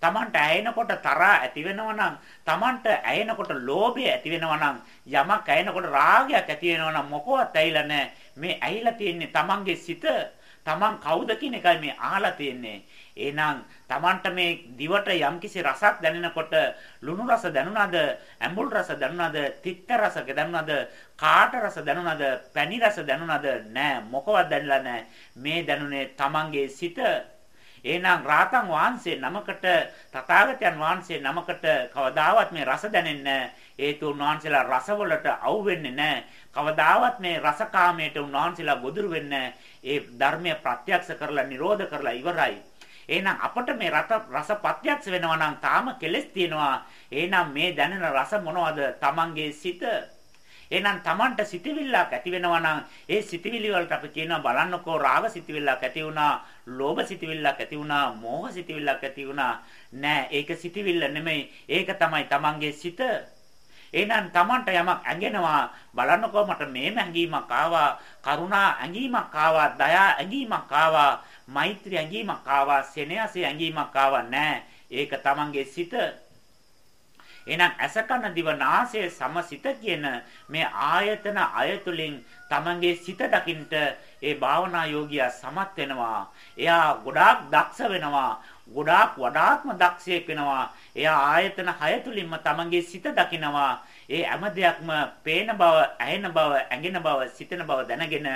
Tamanට ඇයෙනකොට තරහා ඇති වෙනවා Tamanට ඇයෙනකොට ලෝභය ඇති වෙනවා යමක් ඇයෙනකොට රාගයක් ඇති වෙනවා මොකවත් ඇයිලා නැහැ. මේ ඇහිලා තියෙන්නේ Tamanගේ සිත. Taman කවුද කියන එකයි මේ අහලා තියෙන්නේ. එහෙනම් Tamanට මේ දිවට යම්කිසි රසක් දැනෙනකොට ලුණු රස දැනුණාද, ඇඹුල් රස දැනුණාද, තිත්ත රස දැනුණාද, කාට රස දැනුණාද, පැණි රස දැනුණාද? නෑ මොකවත් දැනලා නෑ. මේ දැනුනේ Tamanගේ සිත එහෙනම් රාතන් වහන්සේ නමකට තථාගතයන් වහන්සේ නමකට කවදාවත් මේ රස දැනෙන්නේ හේතු උන්වහන්සේලා රසවලට අවු වෙන්නේ නැහැ. කවදාවත් මේ රසකාමයට උන්වහන්සේලා ගොදුරු වෙන්නේ ඒ ධර්මය ප්‍රත්‍යක්ෂ කරලා නිරෝධ කරලා ඉවරයි. එහෙනම් අපට මේ රස ප්‍රත්‍යක්ෂ වෙනවා නම් තාම කෙලස් තියෙනවා. එහෙනම් මේ දැනෙන රස මොනවද? Tamange සිත එහෙනම් Tamanට සිතවිල්ලක් ඇති වෙනවා නම් ඒ සිතවිලි වලට අපි කියනවා බලන්නකෝ රාග සිතවිල්ලක් ඇති වුණා, ලෝභ සිතවිල්ලක් ඇති වුණා, මෝහ සිතවිල්ලක් ඇති වුණා. නෑ ඒක සිතවිල්ල නෙමෙයි. ඒක තමයි Tamanගේ සිත. එහෙනම් Tamanට යමක් ඇඟෙනවා බලන්නකෝ මට මේම ඇඟීමක් ආවා කරුණා ඇඟීමක් ආවා දයා ඇඟීමක් ආවා මෛත්‍රී ඇඟීමක් ආවා සෙනෙහසේ ඇඟීමක් ආවා නෑ ඒක Tamanගේ සිත එහෙනම් අසකන දිව නාසය සමසිත කියන මේ ආයතන අයතුලින් තමන්ගේ සිත දකින්ට ඒ භාවනා යෝගියා සමත් වෙනවා. එයා ගොඩාක් දක්ෂ වෙනවා. ගොඩාක් වඩාත්ම දක්ෂයෙක් වෙනවා. එයා ආයතන 6 තුලින්ම තමන්ගේ සිත දකිනවා. ඒ හැම දෙයක්ම පේන බව, ඇහෙන බව, ඇඟෙන බව, සිතෙන බව දැනගෙන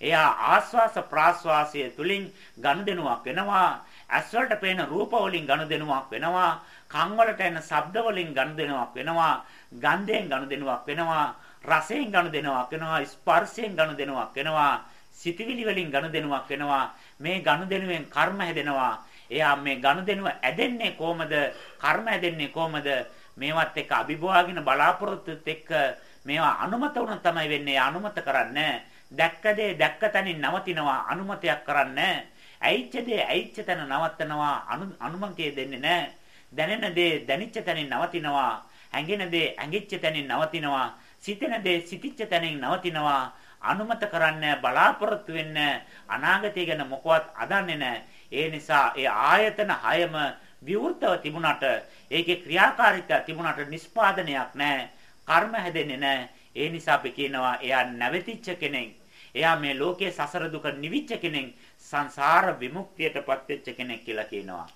එයා ආස්වාස ප්‍රාස්වාසය තුලින් ගනුදෙනුවක් වෙනවා. ඇස් වලට පේන රූප වලින් ගනුදෙනුවක් වෙනවා. කන් වලට එන ශබ්ද වලින් ගනුදෙනුවක් වෙනවා. ගන්ධයෙන් ගනුදෙනුවක් වෙනවා. රසයෙන් ගනුදෙනුවක් වෙනවා. ස්පර්ශයෙන් ගනුදෙනුවක් වෙනවා. සිතවිලි වලින් ගනුදෙනුවක් වෙනවා. මේ ගනුදෙනුවෙන් කර්ම හැදෙනවා. එයා මේ ගනුදෙනුව ඇදෙන්නේ කොහමද? කර්ම ඇදෙන්නේ කොහමද? මේවත් එක්ක අභිභවාගෙන බලාපොරොත්තුත් එක්ක මේවා අනුමත වුණොත් තමයි වෙන්නේ. අනුමත කරන්නේ දැක්ක දේ දැක්ක තැනින් නවතිනවා. අනුමතයක් කරන්නේ ඇයිච්ච දේ ඇයිච්ච තැන නවත්තනවා. අනුමතිය දෙන්නේ නැහැ. දැනෙන දේ දැනිච්ච තැනින් නවතිනවා. ඇඟෙන දේ ඇඟිච්ච තැනින් නවතිනවා. සිතෙන දේ සිතිච්ච තැනින් නවතිනවා. අනුමත කරන්නේ බලාපොරොත්තු වෙන්නේ අනාගතය ගැන මොකවත් අදන්නේ නැහැ. ඒ නිසා ඒ ආයතන හයම විවෘතව තිබුණාට ඒකේ ක්‍රියාකාරීත්වය තිබුණාට නිස්පාදනයක් නැහැ. කර්ම හැදෙන්නේ නැහැ. ඒ නිසා අපි කියනවා එයා නැවතිච්ච කෙනෙක්. එයා මේ ලෝකයේ සසර දුක නිවිච්ච කෙනෙක්. සංසාර විමුක්තියටපත් වෙච්ච කෙනෙක් කියලා කියනවා.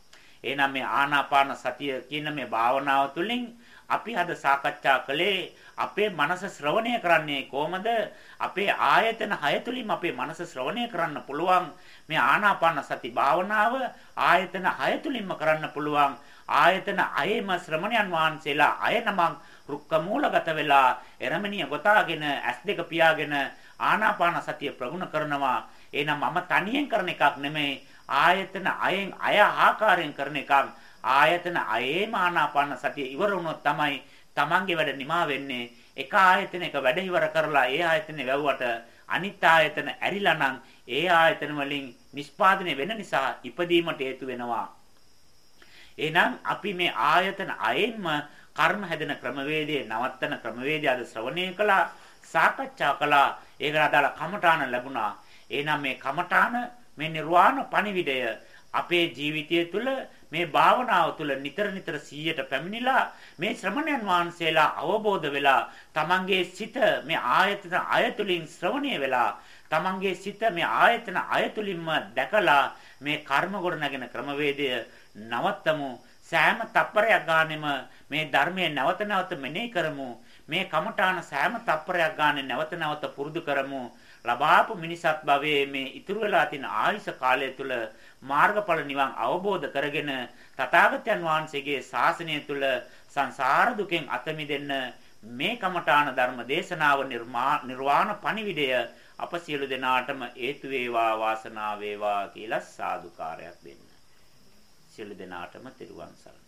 එහෙනම් මේ ආනාපාන සතිය කියන මේ භාවනාව තුළින් අපි අද සාකච්ඡා කළේ අපේ මනස ශ්‍රවණය කරන්නේ කොහමද? අපේ ආයතන හය තුලින් අපේ මනස ශ්‍රවණය කරන්න පුළුවන්. මේ ආනාපාන සති භාවනාව ආයතන හය තුලින්ම කරන්න පුළුවන්. ආයතන අයෙම ශ්‍රමණයන් වහන්සේලා අය නමක් රුක්ක මූලගත වෙලා එරමණිය ගොතාගෙන ඇස් දෙක පියාගෙන ආනාපාන සතිය ප්‍රගුණ කරනවා. එහෙනම් මම තනියෙන් කරන එකක් නෙමෙයි. ආයතන අයෙන් අය ආකාරයෙන් කරන එකක්. ආයතන අයේම ආනාපාන සතිය ඉවර වුණොත් තමයි Tamange වැඩ නිමා වෙන්නේ. එක ආයතනයක වැඩ ඉවර කරලා ඒ ආයතනේ වැව්වට අනිත් ආයතන ඇරිලා නම් ඒ ආයතන වලින් නිෂ්පාදනය වෙන නිසා ඉපදීමට හේතු වෙනවා. එහෙනම් අපි මේ ආයතන අයෙන්ම කර්ම හැදෙන ක්‍රමවේදයේ නවත්තන ක්‍රමවේදය අද ශ්‍රවණය කළා සාකච්ඡා කළා ඒකට අදාළ කමඨාන ලැබුණා එහෙනම් මේ කමඨාන මේ නිර්වාණ පණිවිඩය අපේ ජීවිතය තුළ මේ භාවනාව තුළ නිතර නිතර 100ට පැමිණිලා මේ ශ්‍රමණයන් වහන්සේලා අවබෝධ වෙලා තමන්ගේ සිත මේ ආයතන අයතුලින් ශ්‍රවණය වෙලා තමන්ගේ සිත මේ ආයතන අයතුලින්ම දැකලා මේ කර්ම ගොඩ නැගෙන ක්‍රමවේදය නවත්තමු. සෑම තප්පරයක් ගානෙම මේ ධර්මයේ නැවත නැවත මෙනෙහි කරමු. මේ කමඨාන සෑම තප්පරයක් ගානේ නැවත නැවත පුරුදු කරමු. ලබාපු මිනිසත් භවයේ මේ ඉතුරු වෙලා තියෙන ආයුෂ කාලය තුල මාර්ගඵල නිවන් අවබෝධ කරගෙන තථාගතයන් වහන්සේගේ ශාසනය තුල සංසාර දුකෙන් අත මිදෙන්න මේ කමඨාන ධර්ම දේශනාව නිර්වාණ පණිවිඩය අප සියලු දෙනාටම හේතු වේවා වාසනාව වේවා කියලා සාදුකාරයක් දෙන්න. සියලු දෙනාටම තෙරුවන් සරණයි